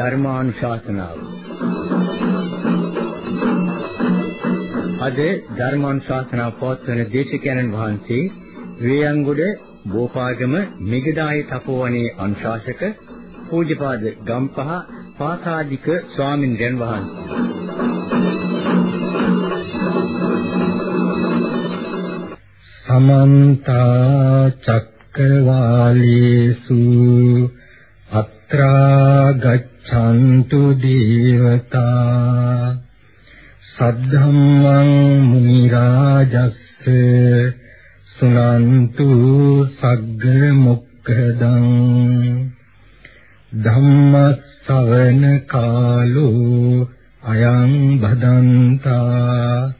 ධර්මානුශාසනාව. අද ධර්මානුශාසනා පවත්වන දේශකයන්න් වහන්සේ වේයන්ගොඩ බෝපාගම මෙගදායි තපෝවනේ අනුශාසක පූජ්‍යපාද ගම්පහ පාසාදික ස්වාමින්වයන් වහන්සේ. සමන්ත චක්කවාලේසු අත්‍රා ගච්ඡන්තු දේවතා සද්ධම්මං මුනි රාජස්ස සුනන්තු සග්ග මොක්ඛදං ධම්ම ශ්‍රවණ කාලෝ අයං භදන්තා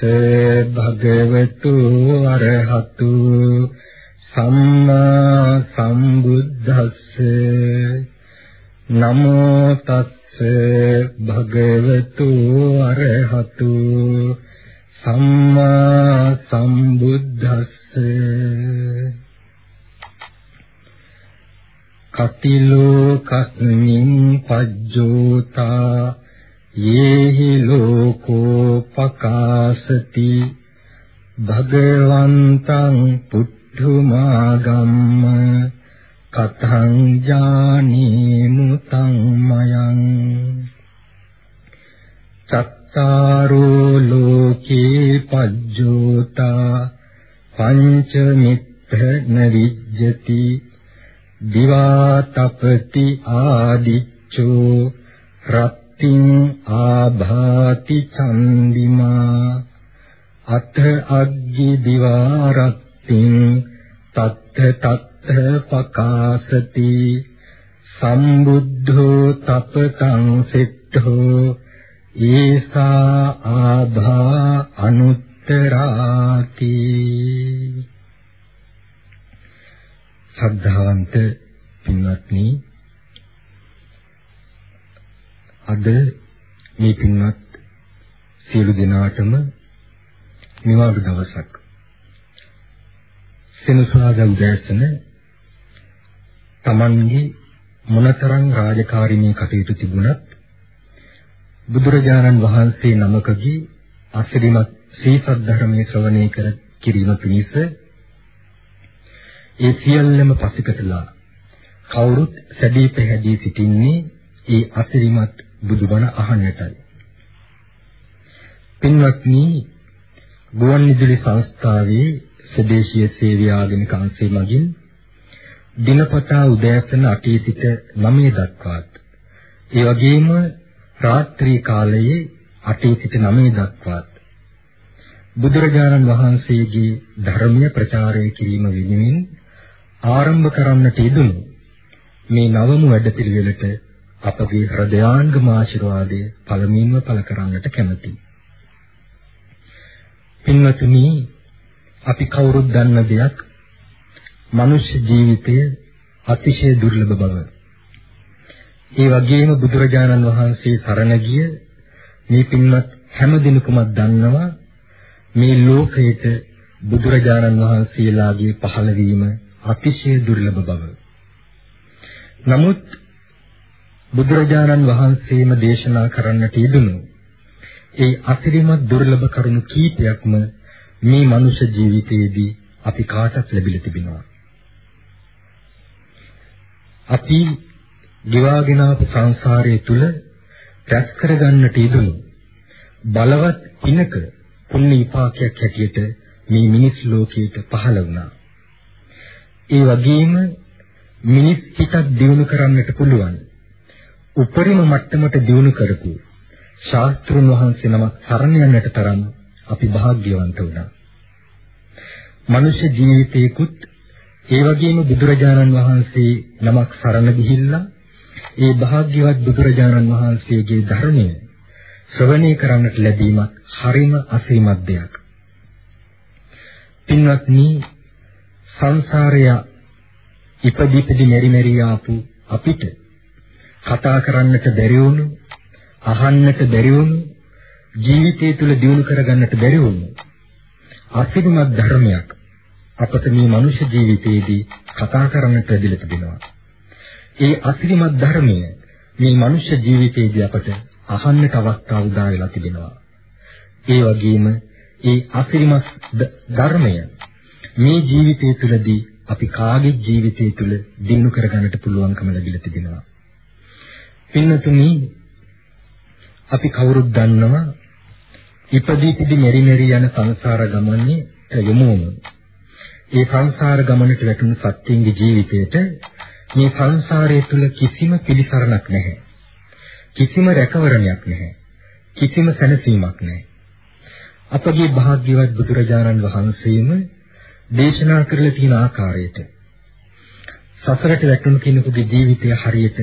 භගවතු අරහතු සම්මා සම්බුද්දස්ස නමෝ තස්ස භගවතු අරහතු සම්මා සම්බුද්දස්ස කතිලෝ කස්මින් පජ්ජෝතා යේහි ලෝකෝ පකාසති. භගවන්තං පුද්ධමාගම්ම කතං ජානීමුතං මයං චත්තාරෝ ලෝකේ පජ්ජෝතා පංච මිත්‍ර නවිජ්ජති දිවා තපති ආදිච්චෝ රත්තිං ආභාති චන්දිමා අත අග්ගි දිවා රත්තිං තත්ත තත්ත පකාසති සම්බුද්ධෝ තපතං සිට්ඨෝ ඒසා ආභා අනුත්තරාති ශ්‍රද්ධාවන්ත පින්වත්නි අද මේ පින්වත් සියලු දෙනාටම නිවාඩු දවසක්. සෙනසුරාදා උදෑසන Tamange මොනතරම් රාජකාරීමේ කටයුතු තිබුණත් බුදුරජාණන් වහන්සේ නමකගේ අසිරිමත් සී සද්ධර්මයේ ශ්‍රවණය කර කිරීම පිණිස ඒ සියල්ලම පසිකටලා කවුරුත් සැදී පැහැදී සිටින්නේ ඒ අසිරිමත් බුදුබණ අහන්නටයි. පින්වත්නි ගුවන්විදුලි සංස්ථාවේ ස්වදේශීය සේවය ආගමික අංශය මගින් දිනපතා උදෑසන 8 සිට 9 දක්වාත් ඒ වගේම රාත්‍රී කාලයේ 8 සිට 9 දක්වාත් බුදුරජාණන් වහන්සේගේ ධර්මය ප්‍රචාරය කිරීම වෙනුවෙන් ආරම්භ කරන්නට යෙදුණු මේ නවම වැඩපිළිවෙලට අපගේ හෘදයාංගම ආශිර්වාදය පළමුවෙන්ම පළ කරන්නට කැමැතියි. පින්වතුනි අපි කවුරුත් දන්න දෙයක් මනුෂ්‍ය ජීවිතය අතිශය දුර්ලභ බව. ඒ වගේම බුදුරජාණන් වහන්සේ සරණ ගිය මේ පින්වත් හැම දිනකම දන්නවා මේ ලෝකයට බුදුරජාණන් වහන්සේලාගේ පහළවීම අතිශය දුර්ලභ බව. නමුත් බුදුරජාණන් වහන්සේම දේශනා කරන්නට යෙදුණු ඒ අසිරිමත් දුර්ලභ කරුණු කීපයක්ම මේ මනුෂ්‍ය ජීවිතයේදී අපි කාටත් ලැබිලා තිබෙනවා. අපි ගෙවාගෙන ආපු සංසාරයේ තුල රැස් කරගන්නට යෙදුණු බලවත් පිනක පුණ්‍ය විපාකයක් හැටියට මේ මිනිස් ලෝකයට පහළ වුණා. ඒ වගේම මිනිස් හිතක් දියුණු කරන්නට පුළුවන්. උපරිම මට්ටමට දියුණු කරපු ශාස්ත්‍රුන් වහන්සේ නමක් සරණ යන්නට තරම් අපි වාග්යවන්ත වුණා. මනුෂ්‍ය ජීවිතේකුත් ඒ වගේම බුදුරජාණන් වහන්සේ නමක් සරණ ගිහිල්ලා ඒ භාග්‍යවත් බුදුරජාණන් වහන්සේගේ ධර්මය ශ්‍රවණය කරන්නට ලැබීමත් හරිම අසීමත් දෙයක්. පින්වත්නි සංසාරය ඉපදිපදි මෙරි මෙරි ආපු අපිට කතා කරන්නට බැරි වුණු අහන්නට බැරි වුණු ජීවිතය තුළ දියුණු කරගන්නට බැරි වුණු අසිරිමත් ධර්මයක් අපට මේ මනුෂ්‍ය ජීවිතයේදී කතා කරන්නට ලැබිලා තිබෙනවා. ඒ අසිරිමත් ධර්මය මේ මනුෂ්‍ය ජීවිතයේදී අපට අහන්නට අවස්ථාව උදා වෙලා තිබෙනවා. ඒ වගේම ඒ අසිරිමත් ධර්මය මේ ජීවිතය තුළදී අපි කාගේ ජීවිතය තුළ දිනු කරගන්නට පුළුවන්කම ලැබිලා තිබෙනවා. පින්නතුනි අපි කවුරුත් දන්නවා ඉපදී පිටි මෙරි මෙරි යන සංසාර ගමනේ යමු. ඒ සංසාර ගමනට වැටුණු සත්‍යයේ ජීවිතයට මේ සංසාරය තුල කිසිම පිළිසරණක් නැහැ. කිසිම රැකවරණයක් නැහැ. කිසිම සැනසීමක් නැහැ. අපගේ භාග්‍යවත් බුදුරජාණන් වහන්සේම දේශනා කරලා තියෙන ආකාරයට සසරට වැටුණු කෙනෙකුගේ ජීවිතය හරියට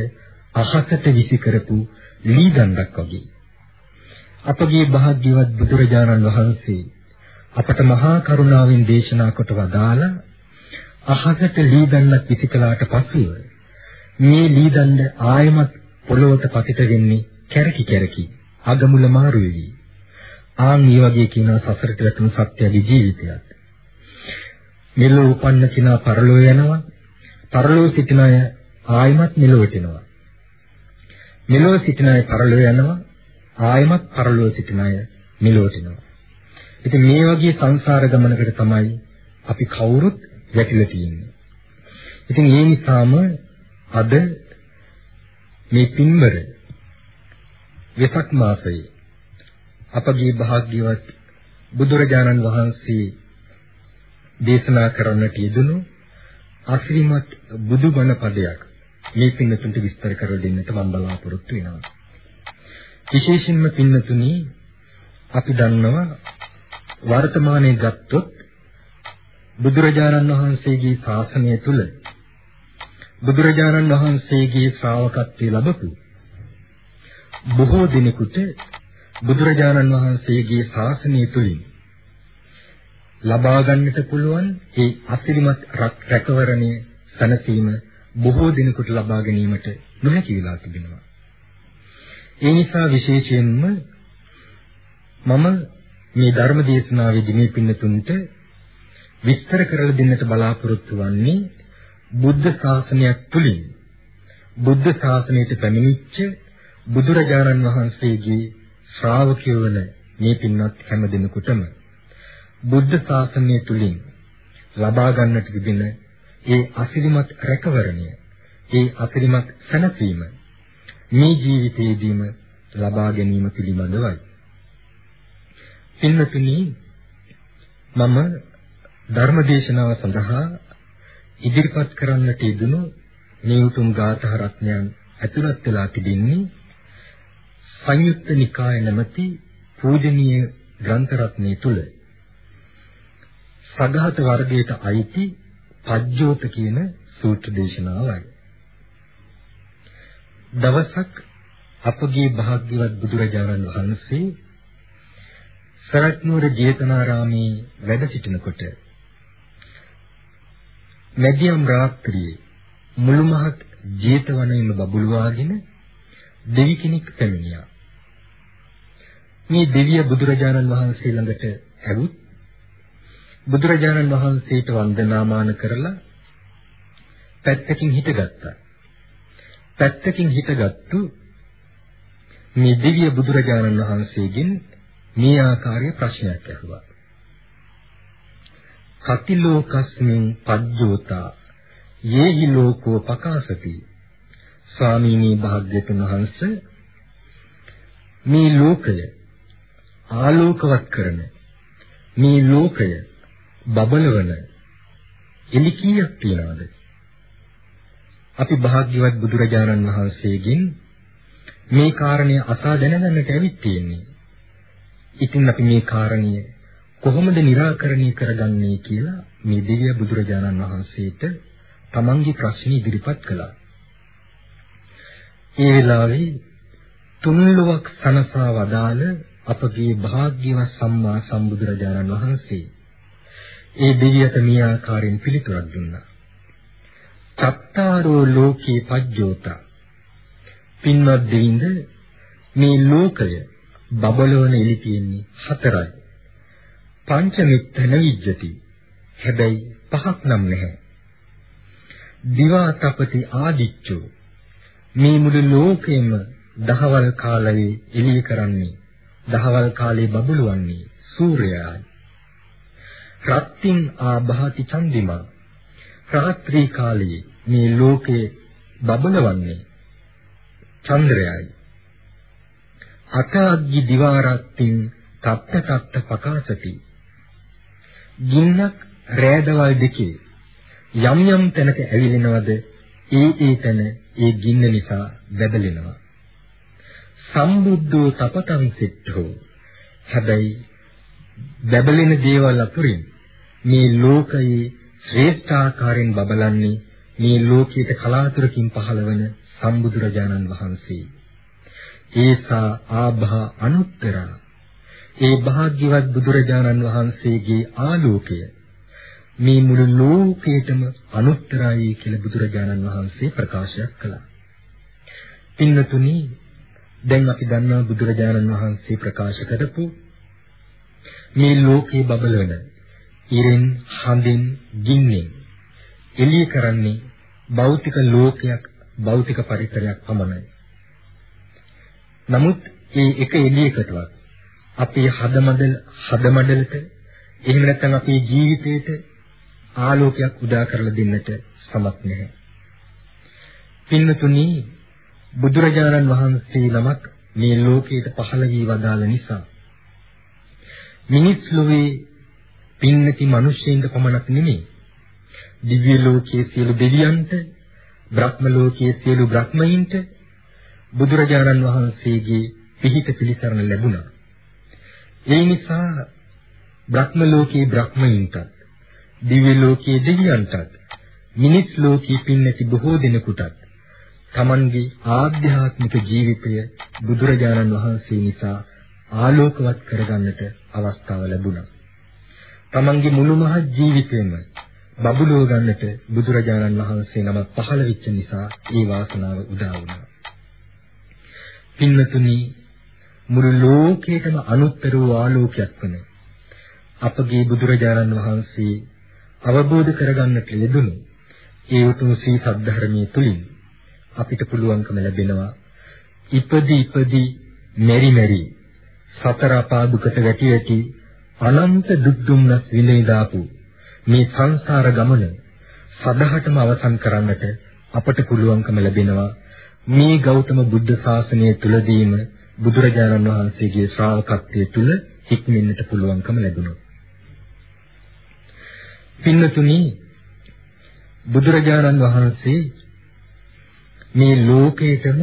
අහසට විසි කරපු ලී දණ්ඩක් වගේ. අපගේ භාග්‍යවත් බුදුරජාණන් වහන්සේ අපට මහා කරුණාවෙන් දේශනා කොට වදාලා අහසට ලී දණ්ඩක් විසි කළාට පසුව මේ ලී දණ්ඩ ආයමත් පොළොවට පතිත වෙන්නේ කැරකි කැරකි අගමුල මාරු වෙවි. ආන් මේ වගේ කියන සසරට වැටුණු සත්‍යයේ ජීවිතයක්. මෙලෝ උපන්න කෙනා පරලෝ යනවා. පරලෝ සිටින අය ආයමත් මෙලොවට එනවා. මෙලොව සිටින අය පරලෝ යනවා. ආයමත් පරලෝ සිටින අය මෙලොවට එනවා. ඉතින් මේ වගේ සංසාර ගමනකට තමයි අපි කවුරුත් වැටිලා තියෙන්නේ. ඉතින් ඒ නිසාම අද මේ පින්වර වෙසක් මාසයේ අපගේ භාග්‍යවත් බුදුරජාණන් වහන්සේ දේශනා කරන්නට යෙදුණු අසිරිමත් බුදුබණ පදයක් මේ පින්නතුන්ට විස්තර කර දෙන්නට මම බලාපොරොත්තු වෙනවා. විශේෂයෙන්ම පින්නතුනි අපි දන්නවා වර්තමානයේ ගත්තොත් බුදුරජාණන් වහන්සේගේ ශාසනය තුල බුදුරජාණන් වහන්සේගේ ශ්‍රාවකත්වයේ ලැබපු බොහෝ දිනෙකට බුදුරජාණන් වහන්සේගේ ශාසනය තුලින් ලබා ගන්නට පුළුවන් ඒ අසිරිමත් රැකවරණය සැනසීම බොහෝ දිනකට ලබා ගැනීමට නොහැකි වෙලා තිබෙනවා. ඒ නිසා විශේෂයෙන්ම මම මේ ධර්ම දේශනාවේදී මේ පින්නතුන්ට විස්තර කරලා දෙන්නට බලාපොරොත්තු වෙන්නේ බුද්ධ ශාසනයක් තුලින් බුද්ධ ශාසනයට පැමිණිච්ච බුදුරජාණන් වහන්සේගේ ශ්‍රාවකයෝ වන මේ පින්වත් හැම දිනකටම බුද්ධ ශාසනය තුලින් ලබා ගන්නට තිබෙන ඒ අසිරිමත් රැකවරණය ඒ අසිරිමත් සැනසීම මේ ජීවිතයේදීම ලබා ගැනීම පිළිබඳවයි. පින්වතුනි මම ධර්මදේශනාව සඳහා ඉදිරිපත් කරන්නට යෙදුණු මේ උතුම් ගාථා රත්නයන් ඇතුළත් වෙලා තිබෙන්නේ සංයුත්ත නිකාය නැමැති පූජනීය ග්‍රන්ථ රත්නයේ තුල සගත වර්ගයට අයිති පජ්ජෝත කියන සූත්‍ර දේශනාවයි. දවසක් අපගේ භාග්‍යවත් බුදුරජාණන් වහන්සේ සරත්නුවර ජේතනාරාමේ වැඩ සිටිනකොට මැදියම් රාත්‍රියේ මුළු මහත් ජේතවනයේම බබළුවාගෙන දෙවි කෙනෙක් පැමිණියා. මේ දෙවිය බුදුරජාණන් වහන්සේ ළඟට ඇවිත් බුදුරජාණන් වහන්සේට වන්දනාමාන කරලා පැත්තකින් හිටගත්තා. පැත්තකින් හිටගත්තු මේ දිව්‍ය බුදුරජාණන් වහන්සේගෙන් මේ ආකාරයේ ප්‍රශ්නයක් ඇහුවා. කතිලෝකස්මින් පජ්ජෝතා යේහි ලෝකෝ පකාසති ස්වාමීනි භාග්‍යතුන් වහන්සේ මේ ලෝකය ආලෝකවත් කරන මේ ලෝකය බබලවන එලි කීයක් තියනවද? අපි භාග්‍යවත් බුදුරජාණන් වහන්සේගෙන් මේ කාරණය අසා දැනගන්නට ඇවිත් තියෙන්නේ. ඉතින් අපි මේ කාරණය කොහොමද निराකරණය කරගන්නේ කියලා මේ දිව්‍ය බුදුරජාණන් වහන්සේට තමන්ගේ ප්‍රශ්න ඉදිරිපත් කළා. ඒ වෙලාවේ තුන්ලොවක් සනසා වදාළ අපගේ භාග්‍යවත් සම්මා සම්බුදුරජාණන් වහන්සේ ඒ දෙවියට මේ ආකාරයෙන් පිළිතුරක් දුන්නා. චත්තාරෝ ලෝකේ පජ්ජෝතා පින්වත් දෙවිඳ මේ ලෝකය බබලවන එලි තියෙන්නේ හතරයි. පංචමිත්තන විජ්ජති. හැබැයි පහක් නම් නැහැ. දිවා තපති ආදිච්චෝ මේ මුළු ලෝකෙම දහවල් කාලයේ එළිය කරන්නේ දහවල් කාලේ බබළුවන්නේ සූර්යයයි. රත්තින් ආභාති චන්දිමා රාත්‍රී කාලයේ මේ ලෝකේ බබලවන්නේ චන්ද්‍රයයි. අකාග්ගි දිවාරත්තින් තත්ත තත්ත පකාසති. ගින්නක් රෑදවල් දෙකේ යම් යම් තැනක ඇවිලෙනවද ඒ ඒ තැන ඒ ගින්න නිසා බබලෙනවා. සම්බුද්ධෝ තපතං සිට්ඨෝ හැබැයි බබලෙන දේවල් අතුරින් මේ ලෝකයේ ශ්‍රේෂ්ඨාකාරයෙන් බබලන්නේ මේ ලෝකයට කලාතුරකින් පහළවන සම්බුදුරජාණන් වහන්සේ. ඒසා ආභා අනුත්තරා ඒ භාග්‍යවත් බුදුරජාණන් වහන්සේගේ ආලෝකය මේ මුළු ලෝකයටම අනුත්තරයි කියලා බුදුරජාණන් වහන්සේ ප්‍රකාශයක් කළා. පින්නතුනි දැන් අපි දන්නවා බුදුරජාණන් වහන්සේ ප්‍රකාශ කරපු මේ ලෝකේ බබලන ඉරෙන් හඳින් ගින්නෙන් එළිය කරන්නේ භෞතික ලෝකයක් භෞතික පරිසරයක් පමණයි. නමුත් ඒ එක එළියකටවත් අපේ හදමඩල හදමඩලට එහෙම නැත්නම් අපේ ජීවිතේට ආලෝකයක් උදා කරලා දෙන්නට සමත් නැහැ. පින්නතුනි බුදුරජාණන් වහන්සේ නමක් මේ ලෝකයට පහළ වී වදාළ නිසා මිනිස් ලෝකේ පින්නති මිනිස්සුන්ට පමණක් නෙමෙයි දිව්‍ය ලෝකයේ සියලු දෙවියන්ට බ්‍රහ්ම ලෝකයේ සියලු බ්‍රහ්මයින්ට බුදුරජාණන් වහන්සේගේ පිහිට පිළිසරණ ලැබුණා. ඒ නිසා බ්‍රහ්ම ලෝකයේ බ්‍රහ්මයින්ට දිව්‍ය ලෝකයේ දෙවියන්ටත් මිනිස් ලෝකයේ පින්නති බොහෝ දෙනෙකුටත් තමන්ගේ ආධ්‍යාත්මික ජීවිතය බුදුරජාණන් වහන්සේ නිසා ආලෝකවත් කරගන්නට අවස්ථාව ලැබුණා. තමන්ගේ මුළු මහත් ජීවිතේම බබුලව ගන්නට බුදුරජාණන් වහන්සේ නම පහළ වෙච්ච නිසා ඒ වාසනාව උදා වුණා. පින්නතුනි මුළු ලෝකයටම අනුත්තර වූ ආලෝකයක් වන අපගේ බුදුරජාණන් වහන්සේ අවබෝධ කරගන්නට ලැබුණු ඒ උතුම් සී සද්ධර්මයේ තුලින් අපිට පුළුවන්කම ලැබෙනවා ඉපදි ඉපදි මෙරි මෙරි සතර අපා දුකට වැටි වැටි අනන්ත දුක් දුම්නස් විඳිනාපු මේ සංසාර ගමන සදහටම අවසන් කරන්නට අපට පුළුවන්කම ලැබෙනවා මේ ගෞතම බුද්ධ ශාසනය තුලදීම බුදුරජාණන් වහන්සේගේ ශ්‍රාවකත්වයේ තුල හික්මෙන්නට පුළුවන්කම ලැබුණා. පින්නතුනි බුදුරජාණන් වහන්සේ මේ ලෝකයටම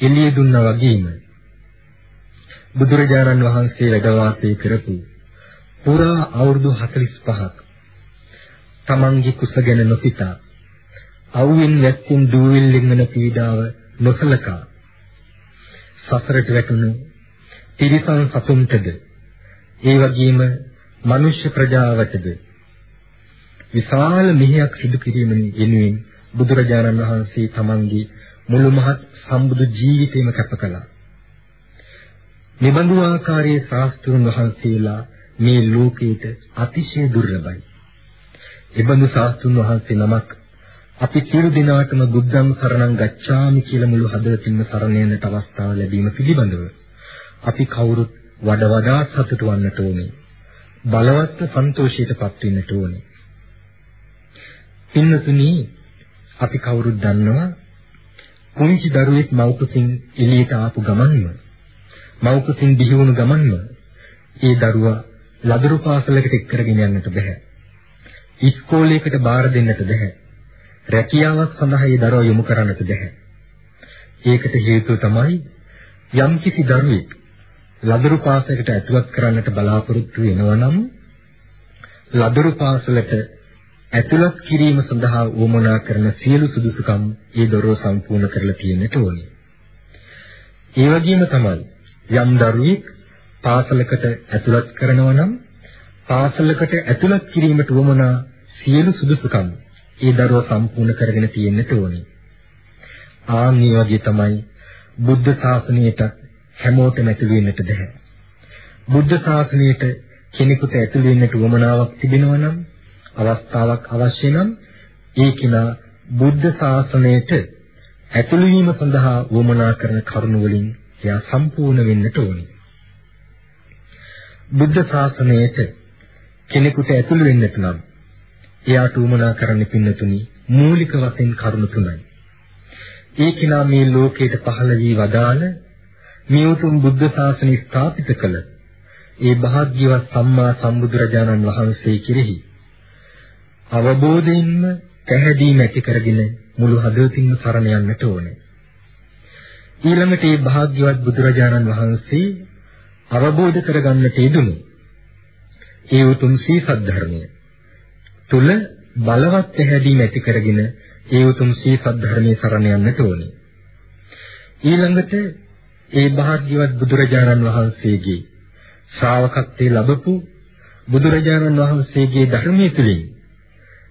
එළිය දුන්නා වගේම බුදුරජාණන් වහන්සේ වැඩ වාසය කරපු පුරා අවුරුදු 45ක් තමන්ගේ කුසගෙන නොසිතා අවුෙන් වැක්කුම් දූවිල්ලෙන් වෙන පීඩාව නොසලකා සසරට වැටුණු තිරිසන් සතුන්ටද ඒ වගේම මනුෂ්‍ය ප්‍රජාවටද විශාල මිහියක් සිදු කිරීමෙන් වෙනුවෙන් බුදුරජාණන් වහන්සේ තමන්ගේ මුළු මහත් සම්බුදු ජීවිතේම කැප කළා. නිබඳු ආකාරයේ ශාස්ත්‍රුන් වහන්සේලා මේ ලෝකයට අතිශය දුර්ලභයි. එබඳු ශාස්ත්‍රුන් වහන්සේ නමක් අපි සියලු දෙනාටම බුද්ධං සරණං ගච්ඡාමි කියලා මුළු හදවතින්ම සරණ යන්නට අවස්ථාව ලැබීම පිළිබඳව අපි කවුරුත් වඩා වඩා සතුටු වන්නට ඕනේ. බලවත් සන්තෝෂයටපත් වෙන්නට ඕනේ. පින්නතුනි අපි කවුරුත් දන්නවා කුංචි දරුවෙක් මව්කුසින් එළියට ආපු ගමන්ම මව්කුසින් බිහි වුණු ගමන්ම ඒ දරුවා ලදරු පාසලකට එක් කරගෙන යන්නට බෑ. ඉස්කෝලේකට බාර දෙන්නට බෑ. රැකියාවක් සඳහා ඒ දරුවා යොමු කරන්නට බෑ. ඒකට හේතුව තමයි යම්කිසි දරුවෙක් ලදරු පාසලකට ඇතුළත් කරන්නට බලාපොරොත්තු වෙනවා නම් ලදරු පාසලට ඇතුළත් කිරීම සඳහා උවමනා කරන සියලු සුදුසුකම් ඒ දරුව සම්පූර්ණ කරලා තියෙන්නට ඕනේ. ඒ වගේම තමයි යම් දරුවෙක් පාසලකට ඇතුළත් කරනවා නම් පාසලකට ඇතුළත් කිරීමට උවමනා සියලු සුදුසුකම් ඒ දරුවා සම්පූර්ණ කරගෙන තියෙන්නට ඕනේ. ආ මේ වගේ තමයි බුද්ධ ශාසනයට හැමෝටම ඇතුළු වෙන්නට බැහැ. බුද්ධ ශාසනයට කෙනෙකුට ඇතුළු වෙන්නට උවමනාවක් තිබෙනවා නම් අවස්ථාවක් අවශ්‍ය නම් ඒ කෙනා බුද්ධ ශාසනයට ඇතුළු වීම සඳහා උවමනා කරන කරුණ වලින් එයා සම්පූර්ණ වෙන්නට ඕනේ. බුද්ධ ශාසනයට කෙනෙකුට ඇතුළු වෙන්නට නම් එයාට උවමනා කරන්න පින්නතුනි මූලික වශයෙන් කරුණු තුනයි. ඒ කෙනා මේ ලෝකයට පහළ වී වදාළ මේ උතුම් බුද්ධ ශාසනය ස්ථාපිත කළ ඒ භාග්‍යවත් සම්මා සම්බුදුරජාණන් වහන්සේ කෙරෙහි අවබෝධයෙන්ම පැහැදීම ඇති කරගෙන මුළු හදවතින්ම සරණ යන්නට ඕනේ. ඊළඟට මේ භාග්‍යවත් බුදුරජාණන් වහන්සේ අවබෝධ කරගන්නට යෙදුණු ඒ උතුම් සී සද්ධර්මය තුල බලවත් පැහැදීම ඇති කරගෙන ඒ උතුම් සී සද්ධර්මයේ සරණ යන්නට ඕනේ. ඊළඟට ඒ භාග්‍යවත් බුදුරජාණන් වහන්සේගේ ශ්‍රාවකත්වයේ ලැබපු බුදුරජාණන් වහන්සේගේ ධර්මයේ තුලින්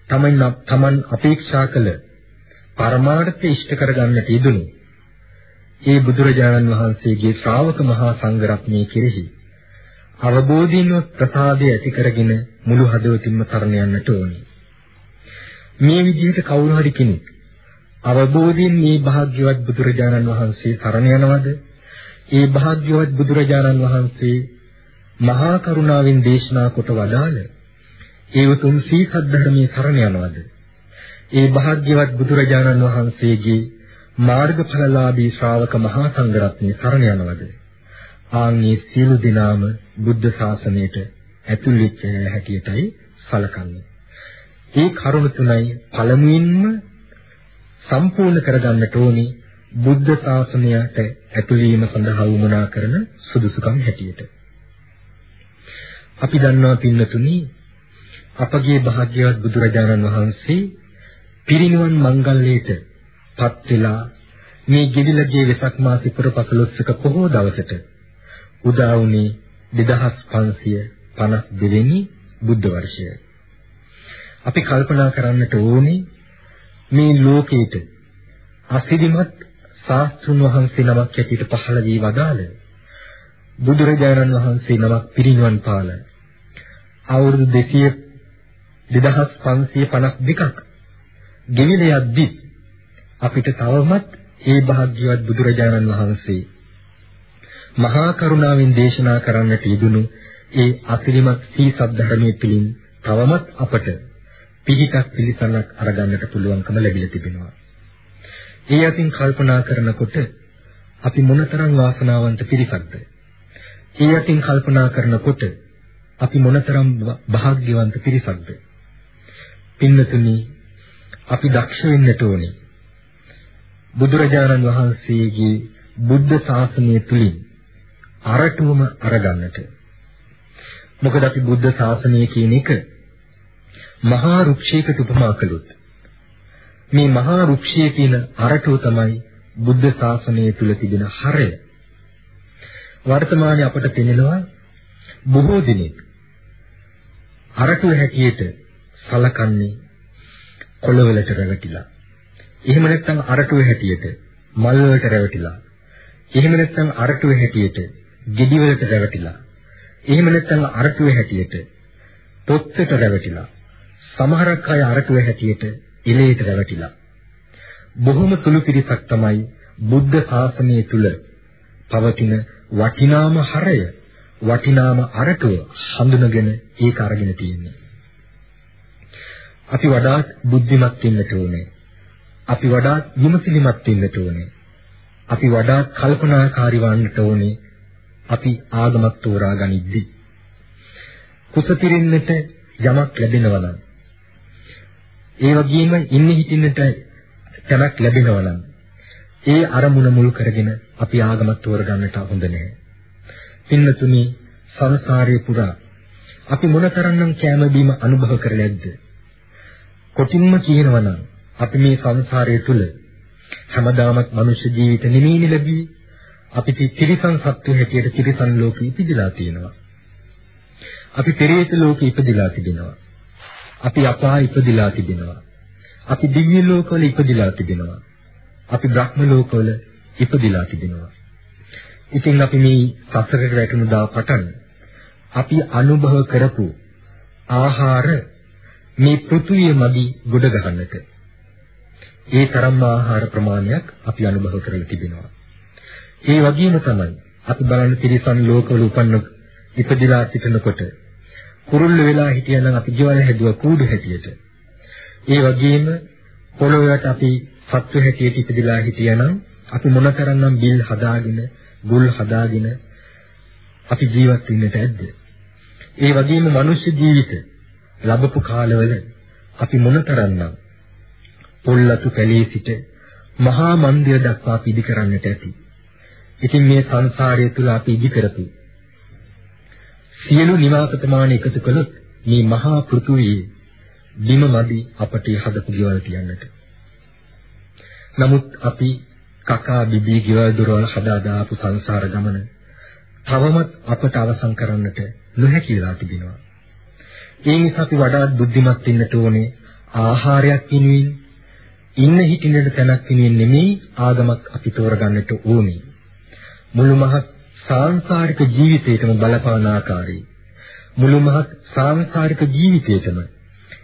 තමන් තමන් අපේක්ෂා කළ පරමාර්ථය ඉෂ්ට කරගන්නට යෙදුණු ඒ බුදුරජාණන් වහන්සේගේ ශ්‍රාවක මහා සංඝ රත්නයේ කෙරෙහි අවබෝධින්ව ප්‍රසාදය ඇති කරගෙන මුළු හදවතින්ම සරණ යන්නට ඕනේ. මේ විදිහට කවුරු හරි කෙනෙක් අවබෝධයෙන් මේ භාග්‍යවත් බුදුරජාණන් වහන්සේ සරණ යනවද? ඒ භාග්‍යවත් බුදුරජාණන් වහන්සේ මහා කරුණාවෙන් දේශනා කොට වදාළ ඒ උතුම් සීසත් ධර්මයේ සරණ යනවද? ඒ භාග්‍යවත් බුදුරජාණන් වහන්සේගේ මාර්ගඵලලාභී ශ්‍රාවක මහා සංඝරත්නයේ සරණ යනවද? ආන්ගේ සියලු දෙනාම බුද්ධ ශාසනයට ඇතුල් වෙච්ච හැටියටයි සලකන්නේ. ඒ කරුණ තුනයි පළමුවෙන්ම සම්පූර්ණ කරගන්නට ඕනි බුද්ධ ශාසනයට ඇතුල් වීම සඳහා වුණා කරන සුදුසුකම් හැටියට. අපි දන්නවා පින්නතුනි අපගේ භාග්‍යවත් බුදුරජාණන් වහන්සේ පිරිනිවන් මංගල්‍යයට පත් වෙලා මේ ගෙවිලගේ වෙසක් මාසෙ පුරපසළොස්වක පොහොව දවසට උදා වුණේ 2552 වෙනි බුද්ධ වර්ෂය. අපි කල්පනා කරන්නට ඕනේ මේ ලෝකේට අසිරිමත් ශාස්ත්‍රුන් වහන්සේ නමක් ඇටියට පහළ වී වදාළ බුදුරජාණන් වහන්සේ නමක් පිරිනිවන් පාල අවුරුදු 200 2552ක් ගෙවිල යද්දි අපිට තවමත් ඒ භාග්‍යවත් බුදුරජාණන් වහන්සේ මහා කරුණාවෙන් දේශනා කරන්නට යෙදුණු ඒ අසිරිමත් සී සද්ධර්මයේ පිළින් තවමත් අපට පිහිටක් පිළිසන්නක් අරගන්නට පුළුවන්කම ලැබිලා තිබෙනවා. ඒ අතින් කල්පනා කරනකොට අපි මොනතරම් වාසනාවන්ත පිරිසක්ද? ඒ අතින් කල්පනා කරනකොට අපි මොනතරම් වාග්යවන්ත පිරිසක්ද? පින්නතුනි අපි දක්ෂ වෙන්නට ඕනේ. බුදුරජාණන් වහන්සේගේ බුද්ධ ශාසනය තුලින් අරටුවම අරගන්නට. මොකද අපි බුද්ධ ශාසනය කියන එක මහා රුක්ෂයකට උපමා කළොත් මේ මහා රුක්ෂයේ තියෙන අරටුව තමයි බුද්ධ ශාසනය තුල තිබෙන හරය. වර්තමානයේ අපට පෙනෙනවා බොහෝ දිනෙක අරටුව හැටියට සලකන්නේ කොළවලට රැවටිලා. එහෙම නැත්නම් අරටුව හැටියට මල් වලට රැවටිලා. එහෙම නැත්නම් අරටුව හැටියට ගෙඩි වලට රැවටිලා. එහෙම නැත්නම් අරටුව හැටියට පොත්තට රැවටිලා. සමහරක් අය අරටුව හැටියට ඉලේට රැවටිලා. බොහොම සුළු පිරිසක් තමයි බුද්ධ ශාසනය තුල පවතින වටිනාම හරය වටිනාම අරටුව හඳුනගෙන ඒක අරගෙන තියෙන්නේ. අපි වඩාත් බුද්ධිමත් වෙන්නට ඕනේ. අපි වඩාත් විමසිලිමත් වෙන්නට ඕනේ. අපි වඩාත් කල්පනාකාරී වන්නට ඕනේ. අපි ආගමක් තෝරා ගනිද්දී. කුසපිරින්නට යමක් ලැබෙනවා නම් ඒ වගේම ඉන්නේ හිටින්නට තැනක් ලැබෙනවා නම් ඒ අරමුණ මුල් කරගෙන අපි ආගමක් තෝරගන්නට හොඳ නැහැ. පින්නතුනි සංසාරේ පුරා අපි මොනතරම්නම් කැම බීම අනුභව කරලාද? කොටින්ම කියනවා නම් අපි මේ සංසාරය තුල හැමදාමත් මනුෂ්‍ය ජීවිත නිමීනි ලැබී අපි තිරිසන් සත්ත්ව හැටියට තිරිසන් ලෝකෙ ඉපදිලා තියෙනවා. අපි පෙරේත ලෝකෙ ඉපදිලා තිබෙනවා. අපි අපාය ඉපදිලා තිබෙනවා. අපි දිව්‍ය ලෝකවල ඉපදිලා තිබෙනවා. අපි බ්‍රහ්ම ලෝකවල ඉපදිලා තිබෙනවා. ඉතින් අපි මේ සසරට වැටුණු දා පටන් අපි අනුභව කරපු ආහාර මේ පෘථුවිය මදි ගොඩ ගන්නට. ඒ තරම් ආහාර ප්‍රමාණයක් අපි අනුභව කරලා තිබෙනවා. ඒ වගේම තමයි අපි බලන්න තිරිසන් ලෝකවල උපන්න ඉපදිලා සිටිනකොට කුරුල්ල වෙලා හිටියනම් අපි ජීවල හැදුවා කූඩු හැටියට. ඒ වගේම පොළොවට අපි සත්ව හැටියට ඉපදිලා හිටියනම් අපි මොනතරම්නම් බිල් හදාගෙන, ගුල් හදාගෙන අපි ජීවත් වෙන්නට ඇද්ද? ඒ වගේම මනුෂ්‍ය ජීවිත ලැබපු කාලවල අපි මොනතරම්නම් පොල්ලතු පැලේ සිට මහා මන්දිර දක්වා පිදි කරන්නට ඇති. ඉතින් මේ සංසාරය තුල අපි ඉදි කරපු සියලු නිවාස ප්‍රමාණ එකතු කළොත් මේ මහා පෘථුවියේ බිම මදි අපට හදපු ගෙවල් කියන්නට. නමුත් අපි කකා බිබී ගෙවල් දොරවල් හදා දාපු සංසාර ගමන තවමත් අපට අවසන් කරන්නට නොහැකියලා තිබෙනවා. ඒ නිසා අපි වඩාත් බුද්ධිමත් වෙන්නට ඕනේ ආහාරයක් වෙනුවෙන් ඉන්න හිටින්නට තැනක් වෙනුවෙන් නෙමෙයි ආගමක් අපි තෝරගන්නට ඕනේ. මුළු මහත් සාංශාරික ජීවිතේටම බලපාන ආකාරي මුළු මහත් සාංශාරික ජීවිතේටම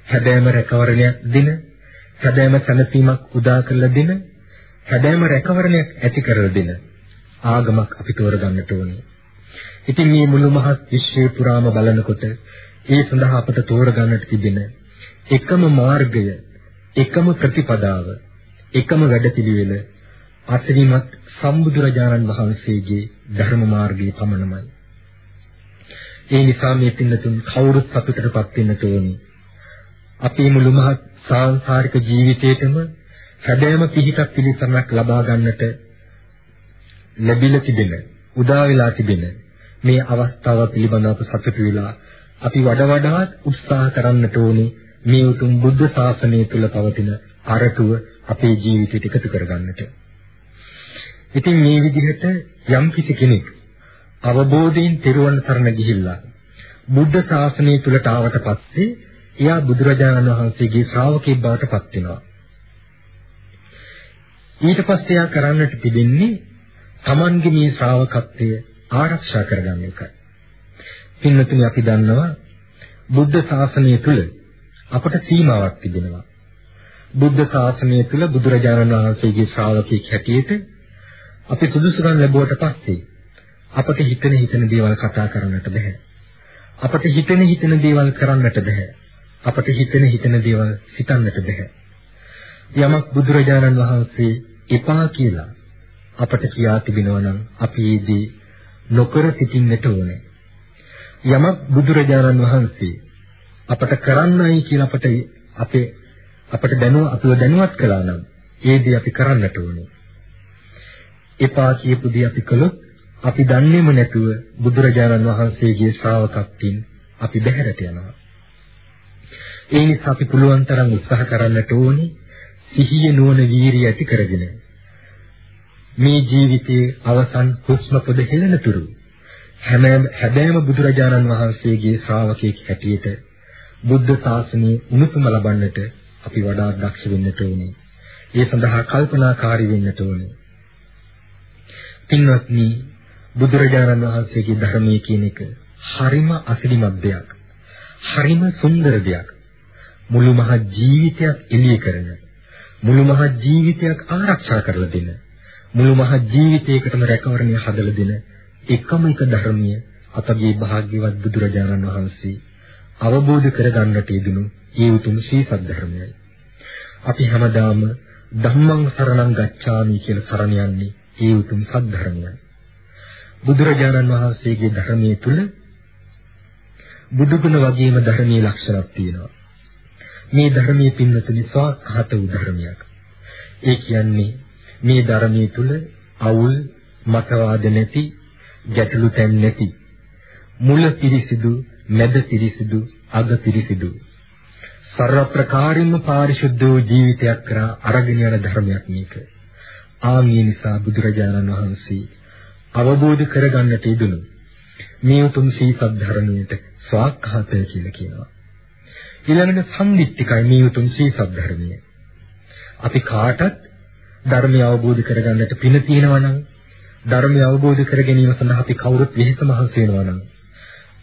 හැදෑම රැකවරණයක් දෙන හැදෑම සැනසීමක් උදා කරලා දෙන හැදෑම රැකවරණයක් ඇති කරලා දෙන ආගමක් අපි තෝරගන්නට ඕනේ. ඉතින් මේ මුළු මහත් විශ්වය පුරාම බලනකොට ඒ සඳහා අපට තෝරගන්නට තිබෙන එකම මාර්ගය එකම ප්‍රතිපදාව එකම වැඩපිළිවෙල අසිරිමත් සම්බුදුරජාණන් වහන්සේගේ ධර්ම මාර්ගයේ පමණමයි. ඒ නිසා මේ පින්නතුන් කවුරුත් සතුටටපත් වෙන්න ඕනි. අපේ මුළු මහත් සාංශාරික ජීවිතේටම හැබෑම පිහිටක් පිළිසරණක් ලබා ගන්නට ලැබිලා තිබෙන, උදා වෙලා තිබෙන මේ අවස්ථාව පිළිබඳව අප සතුටු වෙලා අපි වඩ වඩාත් උත්සාහ කරන්නට ඕනේ මේ උතුම් බුද්ධ ශාසනය තුල පවතින අරටුව අපේ ජීවිතයට එකතු කරගන්නට. ඉතින් මේ විදිහට යම් කිසි කෙනෙක් අවබෝධයෙන් තෙරුවන් සරණ ගිහිල්ලා බුද්ධ ශාසනය තුලට ආවට පස්සේ එයා බුදුරජාණන් වහන්සේගේ ශ්‍රාවකෙක් බවට පත් වෙනවා. ඊට පස්සේ එයා කරන්නට තිබෙන්නේ Tamange මේ ශ්‍රාවකත්වය ආරක්ෂා කරගන්න එකයි. පින්නතුනි අපි දන්නවා බුද්ධ ශාසනය තුල අපට සීමාවක් තිබෙනවා. බුද්ධ ශාසනය තුල බුදුරජාණන් වහන්සේගේ ශ්‍රාවකෙක් හැටියට අපි සුදුසුකම් ලැබුවට පස්සේ අපට හිතෙන හිතෙන දේවල් කතා කරන්නට බෑ. අපට හිතෙන හිතෙන දේවල් කරන්නට බෑ. අපට හිතෙන හිතෙන දේවල් හිතන්නට බෑ. යමක් බුදුරජාණන් වහන්සේ එපා කියලා අපට කියා තිබෙනවා නම් අපි ඒදී නොකර සිටින්නට ඕනේ. යමක් බුදුරජාණන් වහන්සේ අපට කරන්නයි කියලා අපට අපේ අපට දැනුව අපිව දැනුවත් කළා නම් ඒ දේ අපි කරන්නට ඕනේ. එපා කියපු දේ අපි කළොත් අපි දන්නේම නැතුව බුදුරජාණන් වහන්සේගේ ශ්‍රාවකත්වයෙන් අපි බැහැරට යනවා. ඒ නිසා අපි පුළුවන් තරම් උත්සාහ කරන්නට ඕනේ සිහිය නුවණ වීරිය ඇති කරගෙන මේ ජීවිතයේ අවසන් හුස්ම පොද හෙළනතුරු හැම හැබෑම බුදුරජාණන් වහන්සේගේ ශ්‍රාවකෙක් හැටියට බුද්ධ ශාසනයේ උණුසුම ලබන්නට අපි වඩා දක්ෂ වෙන්නට ඕනේ. ඒ සඳහා කල්පනාකාරී වෙන්නට ඕනේ. පින්වත්නි බුදුරජාණන් වහන්සේගේ ධර්මයේ කියන එක හරිම අසිරිමත් දෙයක්. හරිම සුන්දර දෙයක්. මුළු මහත් ජීවිතයක් එළිය කරන මුළු මහත් ජීවිතයක් ආරක්ෂා කරලා දෙන මුළු මහත් ජීවිතයකටම රැකවරණය හදලා දෙන එකම එක ධර්මීය අපගේ භාග්‍යවත් බුදුරජාණන් වහන්සේ අවබෝධ කරගන්නට යෙදුණු ඒ උතුම් ශ්‍රී සද්ධර්මයයි. අපි හැමදාම ධම්මං සරණං ගච්ඡාමි කියලා සරණ යන්නේ ඒ උතුම් සද්ධර්මයයි. බුදුරජාණන් වහන්සේගේ ධර්මයේ තුල බුදුගුණ වගේම ධර්මයේ ලක්ෂණක් තියෙනවා. මේ ධර්මයේ පින්නතුනි ස්වාඛාත වූ ධර්මයක්. ඒ කියන්නේ මේ ධර්මයේ තුල අවුල් මතවාද නැති ගැටලු තැන් නැති මුල පිරිසිදු මැද පිරිසිදු අග පිරිසිදු සර්ව ප්‍රකාරින්ම පාරිශුද්ධ වූ ජීවිතයක් කරා අරගෙන යන ධර්මයක් මේක. ආමිය නිසා බුදුරජාණන් වහන්සේ අවබෝධ කරගන්නට යෙදුණු මේ උතුම් සීසත් ධර්මයට ස්වාක්ඛාතය කියලා කියනවා. ඊළඟට සම්දිත්තිකයි මේ උතුම් සීසත් ධර්මය. අපි කාටත් ධර්මය අවබෝධ කරගන්නට පින තියෙනවා නම් ධර්මය අවබෝධ කර ගැනීම සඳහා අපි කවුරුත් වෙහෙස මහන්සි වෙනවා නම්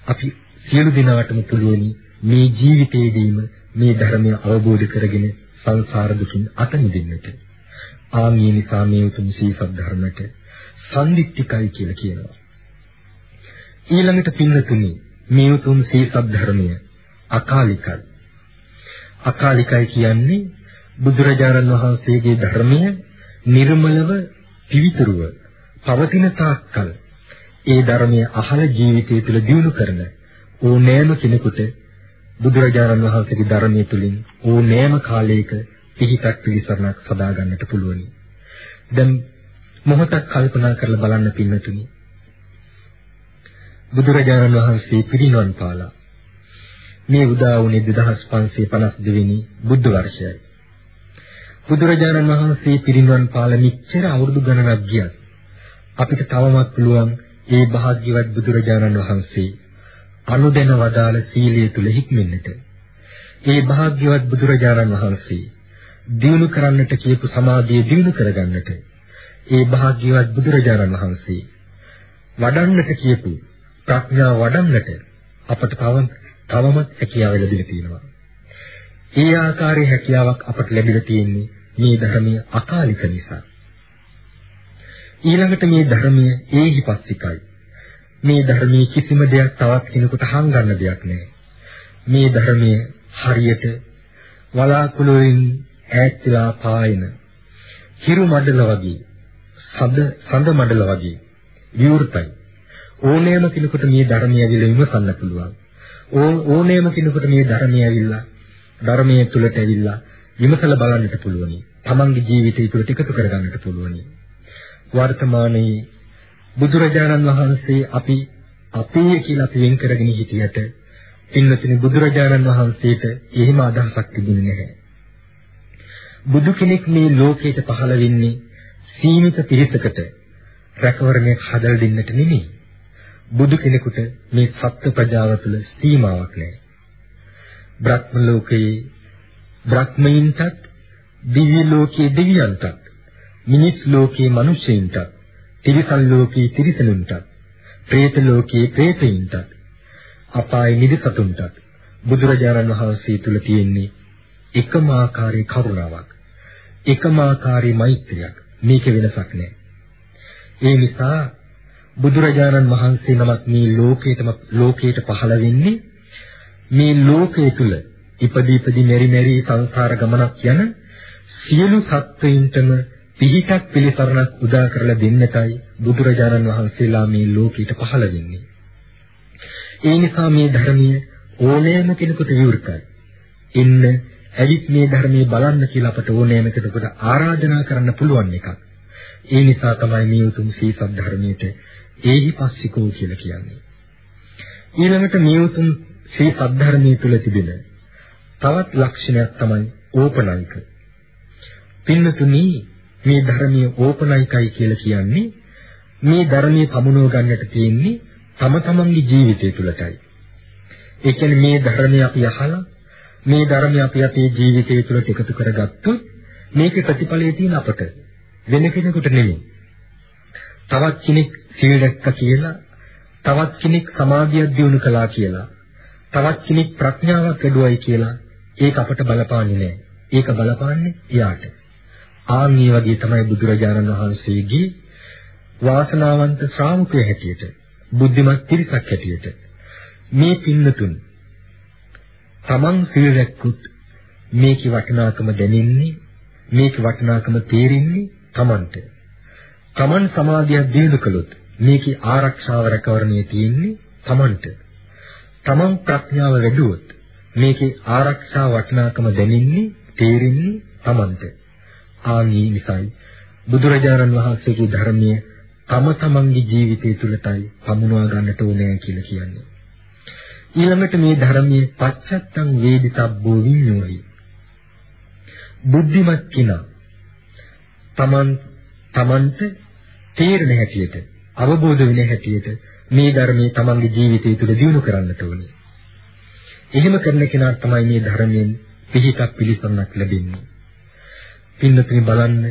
අපි සියලු දෙනාටම පුළුවනි මේ ජීවිතයේදීම මේ ධර්මය අවබෝධ කරගෙන සංසාර දුකින් අත මිදෙන්නට. ආමී නිසා මේ උතුම් සීසත් ධර්මයට සම්දිත්තිකයි කියලා කියනවා. ඊළඟට පින්නතුනි මේ උතුම් සීසත් ධර්මය අකාලිකයි. අකාලිකයි කියන්නේ බුදුරජාණන් වහන්සේගේ ධර්මය නිර්මලව පිවිතුරුව පවතින තාක්කල් ඒ ධර්මය අහල ජීවිතය තුළ දියුණු කරන ඕනෑම කෙනෙකුට බුදුරජාණන් වහන්සේගේ ධර්මයේ තුලින් ඕනෑම කාලයක පිහිටක් පිළිසරණක් සදා ගන්නට පුළුවනි. දැන් මොහොතක් කල්පනා කරලා බලන්න පින්නතුනි. බුදුරජාණන් වහන්සේ පිරිනවන් පාලා මේ උදා වුණේ 2552 වෙනි බුද්ධ වර්ෂයයි. බුදුරජාණන් වහන්සේ පිරිනවන් පාල මෙච්චර අවුරුදු ගණනක් ගියත් අපිට තවමත් පුළුවන් ඒ භාග්‍යවත් බුදුරජාණන් වහන්සේ අනුදැන වදාළ සීලය තුල හික්මෙන්නට. ඒ භාග්‍යවත් බුදුරජාණන් වහන්සේ දිනු කරන්නට කියපු සමාධිය දිනු කරගන්නට. ඒ භාග්‍යවත් බුදුරජාණන් වහන්සේ වඩන්නට කියපු ප්‍රඥාව වඩන්නට අපට තවම තවමත් හැකියාව ලැබිලා තියෙනවා. ඒ ආකාරයේ හැකියාවක් අපට ලැබිලා තියෙන්නේ මේ ධර්මයේ අකාලික නිසා. ඊළඟට මේ ධර්මයේ ඒහිපස්සිකයි. මේ ධර්මයේ කිසිම දෙයක් තවත් කෙනෙකුට හංගන්න දෙයක් නැහැ. මේ ධර්මයේ හරියට වලාකුළුවෙන් ඈත් වෙලා පායන හිරු මඩල වගේ සඳ සඳ මඩල වගේ විවෘතයි. ඕනෑම කෙනෙකුට මේ ධර්මය ඇවිල්ලා විමසන්න පුළුවන්. ඕනෑම කෙනෙකුට මේ ධර්මය ඇවිල්ලා ධර්මයේ තුලට ඇවිල්ලා විමසලා බලන්නට පුළුවනි. තමන්ගේ ජීවිතය තුළට එකතු කරගන්නට පුළුවනි. වර්තමානයේ බුදුරජාණන් වහන්සේ අපි අපේ කියලා අපි වෙන් කරගෙන හිටියට පින්නතුනි බුදුරජාණන් වහන්සේට එහෙම අදහසක් තිබුණේ නැහැ. බුදු කෙනෙක් මේ ලෝකයට පහළ වෙන්නේ සීමිත පිරිසකට රැකවරණයක් හදලා දෙන්නට නෙමෙයි. බුදු කෙනෙකුට මේ සත්ත්ව ප්‍රජාව තුළ සීමාවක් නැහැ. බ්‍රහ්ම ලෝකයේ බ්‍රහ්මයින්ටත් දිව්‍ය ලෝකයේ දෙවියන්ටත් මිනිස් ලෝකයේ මිනිසෙයින්ටත් තිරිසන් ලෝකයේ තිරිසනුන්ටත්, പ്രേත ලෝකයේ പ്രേතයින්ටත්, අපායේ නිදසතුන්ටත් බුදුරජාණන් වහන්සේ තුල තියෙන්නේ එකම ආකාරයේ කරුණාවක්, එකම ආකාරයේ මෛත්‍රියක්. මේකේ වෙනසක් නැහැ. ඒ නිසා බුදුරජාණන් වහන්සේ නමක් මේ ලෝකයටම ලෝකයට පහළ වෙන්නේ මේ ලෝකයේ තුල ඉපදී ඉපදී මෙරි මෙරි සංසාර ගමනක් යන සියලු සත්වයින්ටම පිහිටක් පිළිසරණක් උදා කරලා දෙන්නටයි බුදුරජාණන් වහන්සේලා මේ ලෝකෙට පහළ වෙන්නේ. ඒ නිසා මේ ධර්මයේ ඕනෑම කෙනෙකුට විවෘතයි. ඉන්න ඇවිත් මේ ධර්මයේ බලන්න කියලා අපට ඕනෑම කෙනෙකුට ආරාධනා කරන්න පුළුවන් එකක්. ඒ නිසා තමයි මේ උතුම් සීසත් ධර්මයට ඒහි පස්සිකෝ කියලා කියන්නේ. ඊළඟට මේ උතුම් සීසත් ධර්මයේ තුල තිබෙන තවත් ලක්ෂණයක් තමයි ඕපනයික. පින්නතුනි මේ ධර්මයේ ඕපනයිකයි කියලා කියන්නේ මේ ධර්මයේ පමුණව ගන්නට තියෙන්නේ තම තමන්ගේ ජීවිතය තුළටයි. ඒ කියන්නේ මේ ධර්මය අපි අහලා මේ ධර්මය අපි අපේ ජීවිතය තුළට එකතු කරගත්තොත් මේකේ ප්‍රතිඵලය තියෙන අපට වෙන කෙනෙකුට නෙමෙයි. තවත් කෙනෙක් සීල රැක්ක කියලා, තවත් කෙනෙක් සමාධියක් දියුණු කළා කියලා, තවත් කෙනෙක් ප්‍රඥාවක් වැඩුවයි කියලා ඒක අපට බලපාන්නේ නැහැ. ඒක බලපාන්නේ එයාට. ආන් මේ වගේ තමයි බුදුරජාණන් වහන්සේගේ වාසනාවන්ත ශ්‍රාවකය හැටියට බුද්ධිමත් පිරිසක් හැටියට මේ පින්නතුන් තමන් සිල් රැක්කුත් මේකේ වටිනාකම දැනෙන්නේ මේකේ වටිනාකම තේරෙන්නේ තමන්ට. තමන් සමාධියක් දිනු කළොත් මේකේ ආරක්ෂාව රැකවරණයේ තියෙන්නේ තමන්ට. තමන් ප්‍රඥාව වැඩුවොත් මේකේ ආරක්ෂා වටිනාකම දැනෙන්නේ තේරෙන්නේ තමන්ට. ආනී නිසායි බුදුරජාණන් වහන්සේගේ ධර්මයේ තම තමන්ගේ ජීවිතය තුළටයි පමුණවා ගන්නට ඕනේ කියලා කියන්නේ. ඊළඟට මේ ධර්මයේ පච්චත්තං වේදිතබ්බෝ විඤ්ඤෝහි. බුද්ධිමත් කෙනා තමන් තමන්ට තේරෙන හැටියට අවබෝධ වෙන හැටියට මේ ධර්මයේ තමන්ගේ ජීවිතය තුළ දියුණු කරන්නට ඕනේ. එහෙම කරන කෙනා තමයි මේ ධර්මයෙන් පිහිටක් පිළිසන්නක් ලැබෙන්නේ. පින්නතුනි බලන්න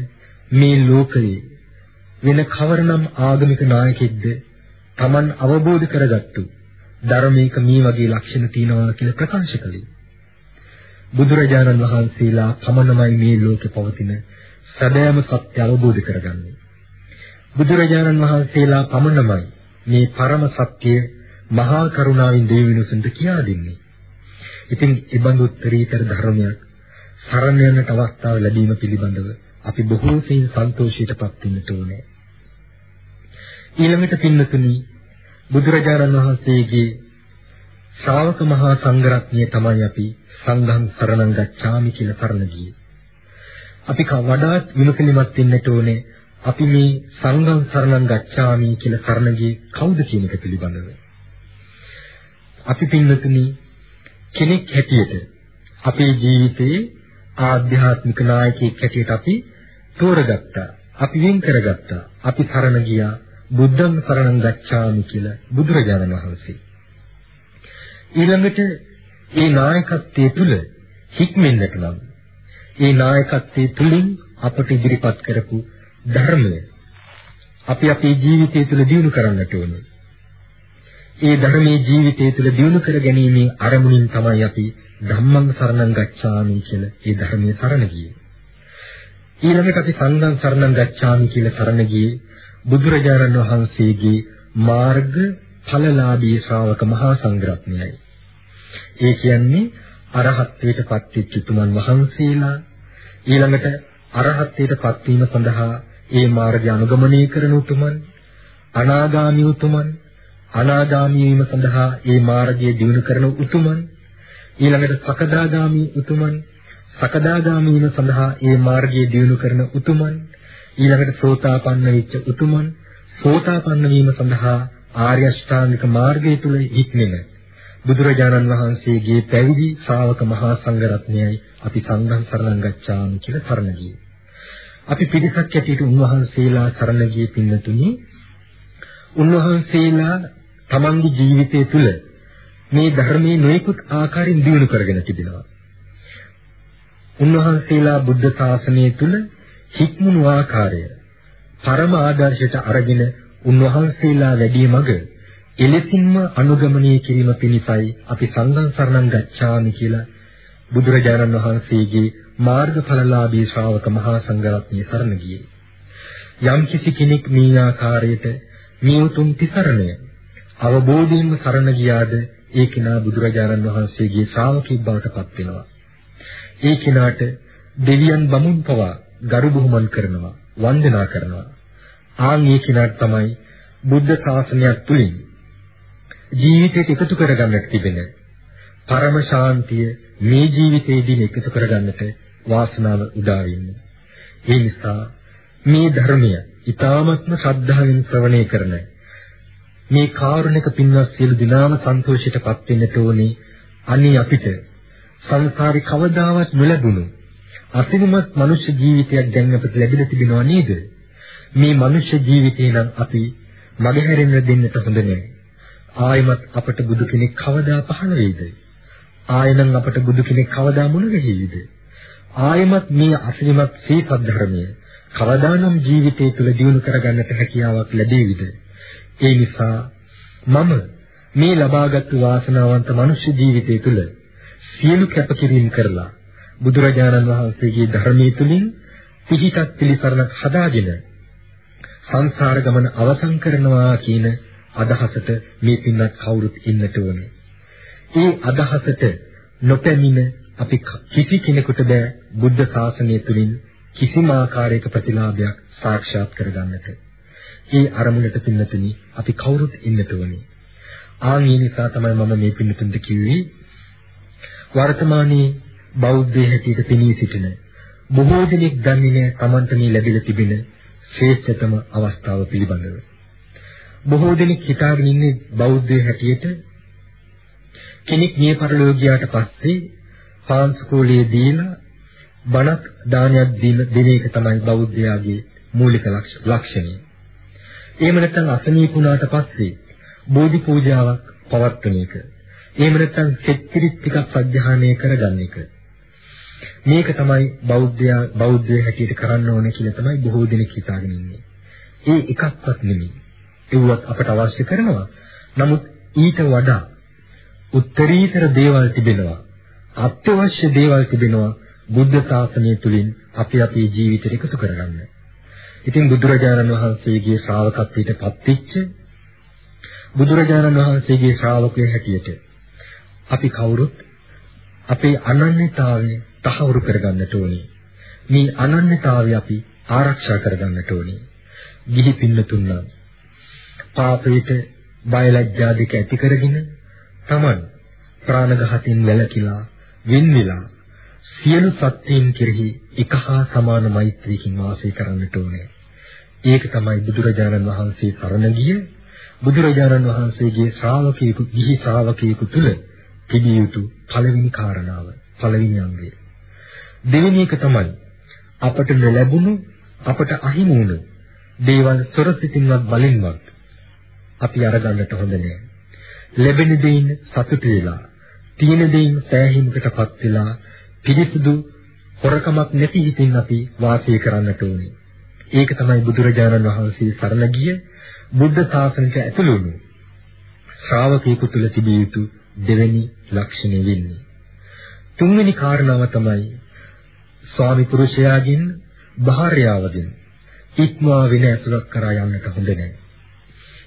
මේ ලෝකයේ වෙන කවරනම් ආගමික නායකෙක්ද Taman අවබෝධ කරගත්තු ධර්මයක මේ වගේ ලක්ෂණ තියෙනවා කියලා ප්‍රකාශ කළේ. බුදුරජාණන් වහන්සේලා පමණමයි මේ ලෝකේ පවතින සැබෑම සත්‍ය අවබෝධ කරගන්නේ. බුදුරජාණන් වහන්සේලා පමණමයි මේ පරම සත්‍ය මහා කරුණාවෙන් දෙවියන්සුන්ට කියා දෙන්නේ. ඉතින් ඒ බඳු උත්තරීතර ධර්මයක් සරණ යන්නට අවස්ථාව ලැබීම පිළිබඳව අපි බොහෝ සෙයින් සන්තෝෂයටපත් වෙන්නට ඕනේ. ඊළඟට පින්නතුනි බුදුරජාණන් වහන්සේගේ ශ්‍රාවක මහා සංඝරත්නය තමයි අපි සංඝං සරණං ගච්ඡාමි කියලා සරණ ගියේ. අපි වඩාත් විමසිලිමත් වෙන්නට ඕනේ අපි මේ සංඝං සරණං ගච්ඡාමි කියලා සරණ ගියේ කවුද කියන එක පිළිබඳව. අපි පින්නතුනි කෙනෙක් හැටියට අපේ ජීවිතයේ ආධ්‍යාත්මික නායකයෙක් හැටියට අපි තෝරගත්තා. අපි වෙන් කරගත්තා. අපි සරණ ගියා බුද්ධං සරණං ගච්ඡාමි කියලා බුදුරජාණන් වහන්සේ. ඊළඟට ඒ නායකත්වයේ තුල හික්මෙන්නට නම් ඒ නායකත්වයේ තුලින් අපට ඉදිරිපත් කරපු ධර්මය අපි අපේ ජීවිතය තුළ දියුණු කරන්නට ඕනේ. ඒ ධර්මයේ ජීවිතය තුළ දියුණු කර ගැනීමේ අරමුණින් තමයි අපි ධම්මං සරණං ගච්ඡාමි කියලා ඒ ධර්මයේ සරණ ගියේ. ඊළඟට අපි සංඝං සරණං ගච්ඡාමි කියලා සරණ ගියේ බුදුරජාණන් වහන්සේගේ මාර්ග ඵලලාභී ශ්‍රාවක මහා සංඝරත්නයයි. ඒ කියන්නේ අරහත්ත්වයට පත්වෙච්ච උතුමන් වහන්සේලා ඊළඟට අරහත්ත්වයට පත්වීම සඳහා ඒ මාර්ගය අනුගමනය කරන උතුමන් අනාගාමී උතුමන් අනාගාමී වීම සඳහා ඒ මාර්ගය දිනු කරන උතුමන් ඊළඟට සකදාගාමී උතුමන් සකදාගාමී වීම සඳහා ඒ මාර්ගය දිනු කරන උතුමන් ඊළඟට සෝතාපන්න වෙච්ච උතුමන් සෝතාපන්න වීම සඳහා ආර්ය අෂ්ටාංගික මාර්ගය තුල හික්මෙන බුදුරජාණන් වහන්සේගේ පැවිදි ශ්‍රාවක මහා සංඝරත්නයයි අපි සංඝං සරණං ගච්ඡාමි කියලා සරණ ගියේ. අපි පිරිසක් ඇටියට උන්වහන්සේලා සරණ ගියේ පින්නතුනි. උන්වහන්සේලා තමන්ගේ ජීවිතය තුළ මේ ධර්මයේ නොයෙකුත් ආකාරයෙන් දියුණු කරගෙන තිබෙනවා. උන්වහන්සේලා බුද්ධ ශාසනය තුළ හික්මුණු ආකාරය පරම ආදර්ශයට අරගෙන උන්වහන්සේලා වැඩි මඟ එලෙසින්ම අනුගමනය කිරීම පිණිසයි අපි සංඝං සරණං ගච්ඡාමි කියලා බුදුරජාණන් වහන්සේගේ මාර්ගඵලලාභී ශ්‍රාවක මහා සංඝරත්නය සරණ ගියේ. යම් කිසි කෙනෙක් මේ ආකාරයට මේ උතුම් තිසරණය අවබෝධයෙන්ම සරණ ගියාද ඒ කෙනා බුදුරජාණන් වහන්සේගේ ශ්‍රාවකෙක් බවට පත් වෙනවා. ඒ කෙනාට දෙවියන් බමුණු පවා ගරු බුහුමන් කරනවා, වන්දනා කරනවා. ආන් ඒ කෙනාට තමයි බුද්ධ ශාසනයක් තුලින් ජීවිතයට එකතු කරගන්නට තිබෙන පරම ශාන්තිය මේ ජීවිතයේදී එකතු කරගන්නට වාසනාව උදා වෙන්නේ. ඒ නිසා මේ ධර්මය ඊ타ත්ම ශ්‍රද්ධාවෙන් ශ්‍රවණය කරන මේ කාරුණික පින්වත් සියලු දිනාම සන්තෝෂයටපත් වෙන්නට ඕනේ. අනේ අපිට සංසාරේ කවදාවත් නොලැබුණු අසිරිමත් මනුෂ්‍ය ජීවිතයක් දැන් අපිට ලැබිලා තිබෙනවා නේද? මේ මනුෂ්‍ය ජීවිතේ නම් අපි මගහැරෙන්න දෙන්නට හොඳ නෑ. ආයමත් අපට බුදු කෙනෙක් කවදා පහළ වෙයිද? ආයනම් අපට බුදු කෙනෙක් කවදා මුණ ගැහිවිද? ආයමත් මේ අසිරිමත් සීසත් ධර්මය කවදානම් ජීවිතය තුළ දියුණු කරගන්නට හැකියාවක් ලැබෙවිද? ඒ නිසා මම මේ ලබාගත් වාසනාවන්ත මනුෂ්‍ය ජීවිතය තුළ සියලු කැපකිරීම කරලා බුදුරජාණන් වහන්සේගේ ධර්මයේ තුලින් පිහිටක් පිළිසරණක් හදාගෙන සංසාර ගමන අවසන් කරනවා කියන අදහසට මේ පින්වත් කවුරුත් ඉන්නට ඕනේ. ඒ අදහසට නොපැමිණ අපි කිසි කෙනෙකුට බෑ බුද්ධ ශාසනය තුලින් කිසිම ආකාරයක ප්‍රතිලාභයක් සාක්ෂාත් කරගන්නට. ඒ අරමුණට පින්නතුනි අපි කවුරුත් ඉන්නට ඕනේ. ආන් ඒ නිසා තමයි මම මේ පින්නතුන්ට කිව්වේ වර්තමානයේ බෞද්ධ හැටියට පෙනී සිටින බොහෝ දෙනෙක් දන්නේ නැහැ Tamanta මේ ලැබිලා තිබෙන ශ්‍රේෂ්ඨතම අවස්ථාව පිළිබඳව. බොහෝ දෙනෙක් හිතාගෙන ඉන්නේ බෞද්ධය හැටියට කෙනෙක් මිය පරලෝකියාට පස්සේ පාන්ස්කෝලේ දීලා බණක් දානයක් දෙන එක තමයි බෞද්ධයාගේ මූලික ලක්ෂණය. එහෙම නැත්නම් අසනීපුණාට පස්සේ බෝධි පූජාවක් පවත්වන එක. එහෙම නැත්නම් සෙත්තිරිත් ටිකක් සත්‍යහානය කරගන්න එක. මේක තමයි බෞද්ධයා බෞද්ධය හැටියට කරන්න ඕනේ කියලා තමයි බොහෝ දෙනෙක් හිතාගෙන ඉන්නේ. ඒ එකක්වත් නෙමෙයි. ඒවත් අපට අවශ්‍ය කරනවා. නමුත් ඊට වඩා උත්තරීතර දේවල් තිබෙනවා. අත්‍යවශ්‍ය දේවල් තිබෙනවා බුද්ධ ශාසනය තුලින් අපි අපේ ජීවිතයට එකතු කරගන්න. ඉතින් බුදුරජාණන් වහන්සේගේ ශ්‍රාවකත්වයට පත්වෙච්ච බුදුරජාණන් වහන්සේගේ ශ්‍රාවකයෙ හැටියට අපි කවුරුත් අපේ අනන්‍යතාවය තහවුරු කරගන්නට ඕනේ. මේ අනන්‍යතාවය අපි ආරක්ෂා කරගන්නට ඕනේ. ගිහි පින්නතුන්නා පාපයට බයලජ්ජා දෙක ඇති කරගෙන Taman ප්‍රාණඝාතයෙන් වැළකීලා වෙන්විලා සියලු සත්‍යයන් කෙරෙහි එකහා සමාන මෛත්‍රියකින් වාසය කරන්නට ඕනේ. ඒක තමයි බුදුරජාණන් වහන්සේ සරණ ගිය බුදුරජාණන් වහන්සේගේ ශ්‍රාවකයෙකු ගිහි ශ්‍රාවකයෙකු තුල තිබිය යුතු පළවෙනි කාරණාව පළවෙනි අංගය. දෙවෙනි එක තමයි අපට ලැබුණු අපට අහිමි වුණු දේවල් සොරසිතින්වත් බලෙන්වත් අපි අරගන්නට හොඳ නෑ. ලැබෙන දෙයින් සතුටු වෙලා, තියෙන දෙයින් සෑහීමකටපත් වෙලා පිරිසුදු හොරකමක් නැති හිතින් අපි වාසය කරන්නට ඕනේ. ඒක තමයි බුදුරජාණන් වහන්සේ සරණ ගිය බුද්ධ ශාසනයට ඇතුළු වුණු ශ්‍රාවකයෙකු තුළ තිබිය යුතු දෙවෙනි ලක්ෂණය වෙන්නේ. තුන්වෙනි කාරණාව තමයි ස්වාමි පුරුෂයාගෙන් භාර්යාවගෙන් ඉක්මවා වෙන ඇසුරක් කරා යන්නට හොඳ නැහැ.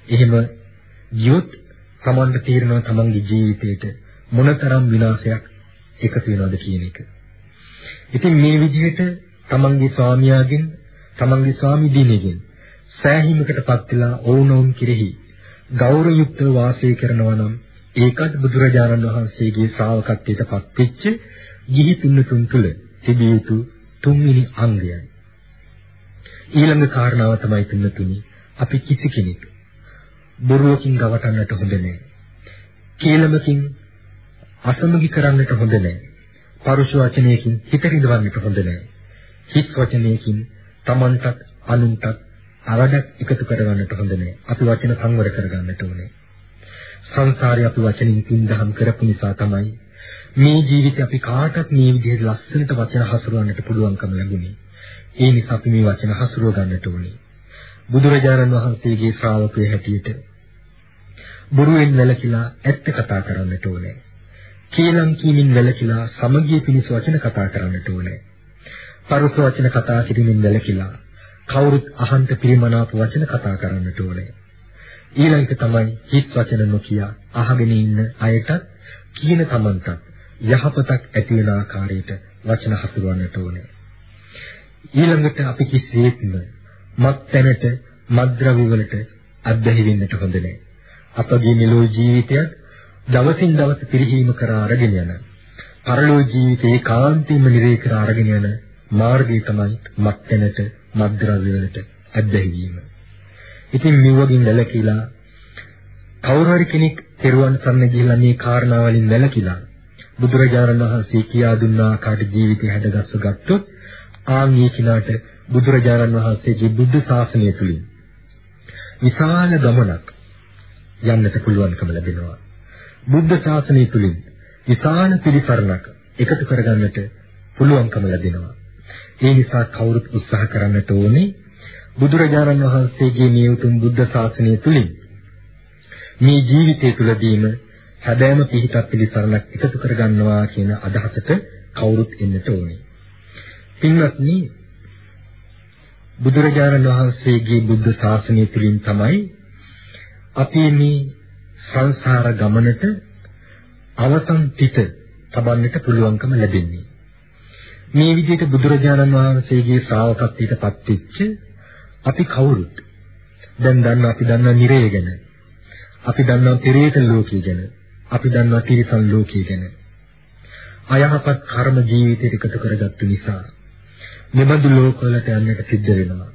එහෙම ගියොත් තමන්ට තීරණව තමන්ගේ ජීවිතේට මොනතරම් විනාශයක් එකතු වෙනවද කියන එක. ඉතින් මේ විදිහට තමන්ගේ ස්වාමියාගෙන් තමන්ගේ ස්වාමි දිනෙකින් සෑහීමකටපත් වෙලා ඕනෝන් කෙරෙහි ගෞරවයුක්තව වාසය කරනවා නම් ඒකත් බුදුරජාණන් වහන්සේගේ ශ්‍රාවකත්වයට පත්වෙච්ච ගිහි තුන්තුන් තුල තිබිය යුතු තුන්වෙනි අංගයයි. ඊළඟ කාරණාව තමයි තුන්තුනි අපි කිසි කෙනෙක් බොරුවකින් ගවටන්නට හොඳ නැහැ. කේලමකින් අසමගි කරන්නට හොඳ නැහැ. පරුෂ වචනයකින් හිත රිදවන්නට හොඳ නැහැ. හිස් වචනයකින් Tamanටත් අනුන්ටත් අවඩක් එකතු කරගන්නට හොඳ නැහැ. අපි වචන සංවර කරගන්නට ඕනේ. සංසාරේ අපි වචනින් පින්දහම් කරපු නිසා තමයි මේ ජීවිතේ අපි කාටත් මේ විදිහට ලස්සනට වචන හසුරවන්නට පුළුවන්කම ලැබුණේ. ඒ නිසා අපි මේ වචන හසුරව ගන්නට ඕනේ. බුදුරජාණන් වහන්සේගේ ශ්‍රාවකයෙ හැටියට බොරුවෙන් වැළකීලා ඇත්ත කතා කරන්නට ඕනේ. කේලම් කීමින් වැළකීලා සමගිය පිණිස වචන කතා කරන්නට ඕනේ. පරුස වචන කතා කිරීමෙන් වැළකීලා කවුරුත් අහන්ත පිරිමනාප වචන කතා කරන්නට ඕනේ. ඊළඟට තමයි හිත් වචන නොකිය අහගෙන ඉන්න අයට කියන තමන්ට යහපතක් ඇති වෙන ආකාරයට වචන හසුරවන්නට ඕනේ. ඊළඟට අපි කිසිසේත්ම මත්ැනට මද්ද්‍රව්‍ය වලට අධ්‍යහි වෙන්නට හොඳ නැහැ. අපගේ මෙලෝ ජීවිතය දවසින් දවස පිරිහීම කරා අරගෙන යන පරලෝ ජීවිතේ කාන්තිම නිරේ කරා අරගෙන යන මාර්ගය තමයි මත්ැනට මද්ද්‍රව්‍ය වලට අධ්‍යහි වීම. ඉතින් මෙවගින් වැළකීලා කවුරු හරි කෙනෙක් පෙරවන් සරණ ගිහිලා මේ කාරණා වලින් වැළකීලා බුදුරජාණන් වහන්සේ කියා දුන්න ආකාරයට ජීවිතය හැදගස්ව ගත්තොත් ආන් මේ කිනාට බුදුරජාණන් වහන්සේගේ බුද්ධ ශාසනය තුලින් විශාල ගමනක් යන්නට පුළුවන්කම ලැබෙනවා. බුද්ධ ශාසනය තුලින් විශාල පිළිසරණක් එකතු කරගන්නට පුළුවන්කම ලැබෙනවා. ඒ නිසා කවුරුත් උත්සාහ කරන්නට ඕනේ බුදුරජාණන් වහන්සේගේ මේ උතුම් බුද්ධ ශාසනය තුලින් මේ ජීවිතය තුළදීම හැබෑම පිහිටක් පිළිසරණක් එකතු කරගන්නවා කියන අදහසට කවුරුත් එන්නට ඕනේ. පින්වත්නි බුදුරජාණන් වහන්සේගේ බුද්ධ ශාසනය තුළින් තමයි අපි මේ සංසාර ගමනට අවසන් පිට තබන්නට පුළුවන්කම ලැබෙන්නේ. මේ විදිහට බුදුරජාණන් වහන්සේගේ ශ්‍රාවකත්වයට පත්වෙච්ච අපි කවුරුත්? දැන් දන්න අපි දන්නා නිරය ගැන. අපි දන්නා පෙරේත ලෝකය ගැන. අපි දන්නා තිරිසන් ලෝකය ගැන. අයහපත් කර්ම ජීවිතයට එකතු කරගත්තු නිසා මෙබඳු ලෝකවලට යන්නට සිද්ධ වෙනවා.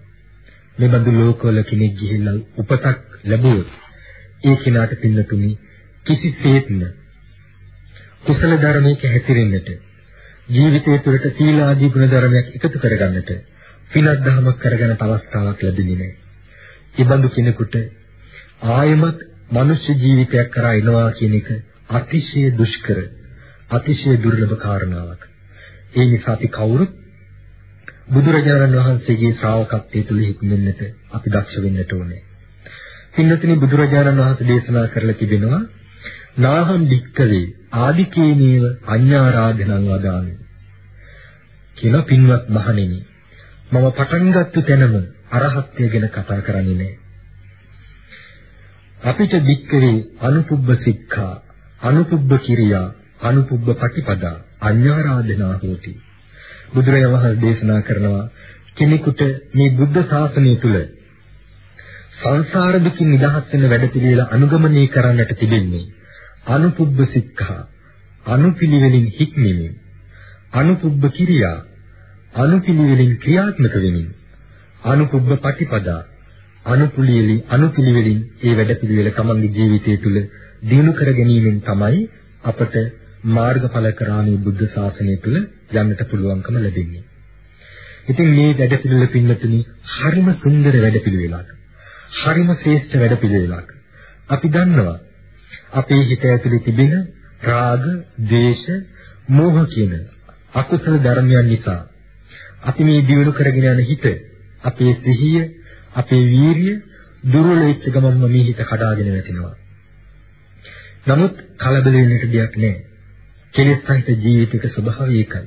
මේ බඳු ලෝකවල කෙනෙක් ගිහිල්ලා උපතක් ලැබුවොත් ඒ කෙනාට පින්නතුනි කිසිසේත්ම කුසල ධර්මයක හැසිරෙන්නට ජීවිතය තුළට සීල ආදී ගුණ ධර්මයක් එකතු කරගන්නට පිනක් දහමක් කරගන්න අවස්ථාවක් ලැබෙන්නේ නැහැ. ඒ බඳු කෙනෙකුට ආයමත් මනුෂ්‍ය ජීවිතයක් කරා එනවා කියන එක අතිශය දුෂ්කර අතිශය දුර්ලභ කාරණාවක්. ඒ නිසා අපි කවුරුත් බුදුරජාණන් වහන්සේගේ ශ්‍රාවකත්වයේ තුල හික්මෙන්නට අපි දක්ෂ වෙන්නට ඕනේ. පින්නතිනි බුදුරජාණන් වහන්සේ දේශනා කරලා තිබෙනවා නාහම් වික්කවේ ආදිකේනේව අඤ්ඤාරාධනං වදාමි. කියලා පින්වත් මහණෙනි මම පටන් ගත්ත තැනම අරහත්ත්වය ගැන කතා කරන්නේ නැහැ. අපිට වික්කවේ අනුපුබ්බ සික්ඛා අනුපුබ්බ කිරියා අනුපුබ්බ පටිපදා අඤ්ඤාරාධනා හෝති. බුදුරජාණන් වහන්සේ දේශනා කරනවා කෙනෙකුට මේ බුද්ධ ශාසනය තුල සංසාර දුකින් නිදහස් වෙන වැඩපිළිවෙල අනුගමනය කරන්නට තිබෙන්නේ අනුපුබ්බ සික්ඛා අනුපිළිවෙලින් හික්මීමෙන් අනුපුබ්බ කිරියා අනුපිළිවෙලින් ක්‍රියාත්මක වෙමින් අනුපුබ්බ පටිපදා අනුපිළිවෙලින් අනුපිළිවෙලින් ඒ වැඩපිළිවෙල තමන්ගේ ජීවිතය තුළ දිනු කර ගැනීමෙන් තමයි අපට මාර්ගඵල කරාමී බුද්ධ ශාසනය තුළ යන්නට පුළුවන්කම ලැබෙන්නේ. ඉතින් මේ වැඩපිළිවෙල පින්නතුනි හරිම සුන්දර වැඩපිළිවෙලක්. හරිම ශ්‍රේෂ්ඨ වැඩපිළිවෙලක්. අපි දන්නවා අපේ හිත ඇතුලේ තිබෙන රාග, ද්වේෂ, මෝහ කියන අකුසල ධර්මයන් නිසා අපි මේ දියුණු කරගෙන යන හිත අපේ සිහිය, අපේ වීරිය දුර්වල වෙච්ච ගමන්ම මේ හිත කඩාගෙන වැටෙනවා. නමුත් කලබල වෙන්නට දෙයක් නැහැ. කෙලෙස් සහිත ජීවිතයක ස්වභාවය ඒකයි.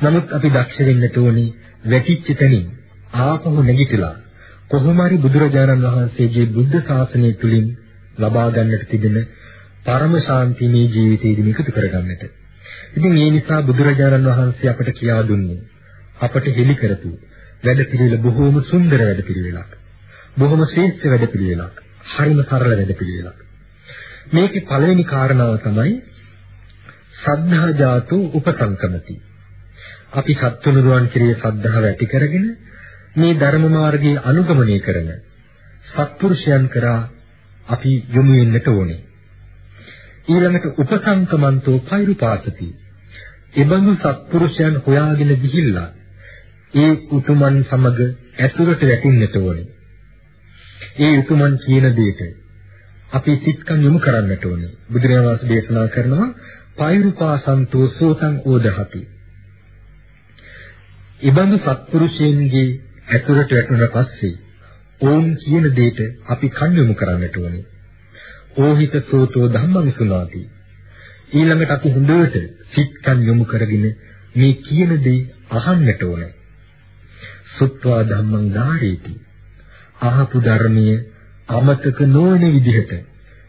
නමුත් අපි දක්ෂ වෙන්න ඕනේ වැටිච්ච තැනින් ආපහු නැගිටලා කොහොම හරි බුදුරජාණන් වහන්සේගේ බුද්ධ ශාසනය තුලින් ලබා ගන්නට තිබෙන පරම ශාන්තිය මේ ජීවිතයේදී එකතු කරගන්නට. ඉතින් ඒ නිසා බුදුරජාණන් වහන්සේ අපට කියා දුන්නේ අපට හෙළි කරපු වැඩපිළිවෙල බොහෝම සුන්දර වැඩපිළිවෙලක්. බොහොම ශ්‍රේෂ්ඨ වැඩපිළිවෙලක්. හරිම සරල වැඩපිළිවෙලක්. මේකේ පළවෙනි කාරණාව තමයි සද්ධා ජාතු උපසංකමති. අපි සත්තුනුරුවන් කෙරෙහි සද්ධාව ඇති කරගෙන මේ ධර්ම මාර්ගයේ අනුගමනය කරන සත්පුරුෂයන් කරා අපි යොමු වෙන්නට ඕනේ. ඊළඟට උපසංකමන්තෝ පෛරුපාසති. එබඳු සත්පුරුෂයන් හොයාගෙන ගිහිල්ලා ඒ උතුමන් සමග ඇසුරට වැටෙන්නට ඕනේ. ඒ උතුමන් කියන දෙයට අපි සිත්කම් යොමු කරන්නට ඕනේ. බුදුරජාණන් වහන්සේ දේශනා කරනවා පෛරුපාසන්තෝ සෝතං ඕදහති. ඉබඳු සත්පුරුෂයන්ගේ ඇසුරට වැටුණා පස්සේ ඕම් කියන දෙයට අපි කන් යොමු කරන්නට ඕනේ. ඕහිත සෝතෝ ධම්මං සුනාති. ඊළඟට අපි හොඳට සිත්කම් යොමු කරගෙන මේ කියන දේ අහන්නට ඕනේ. සුත්වා ධම්මං ධාරේති. අහපු ධර්මයේ අමතක නොවන විදිහට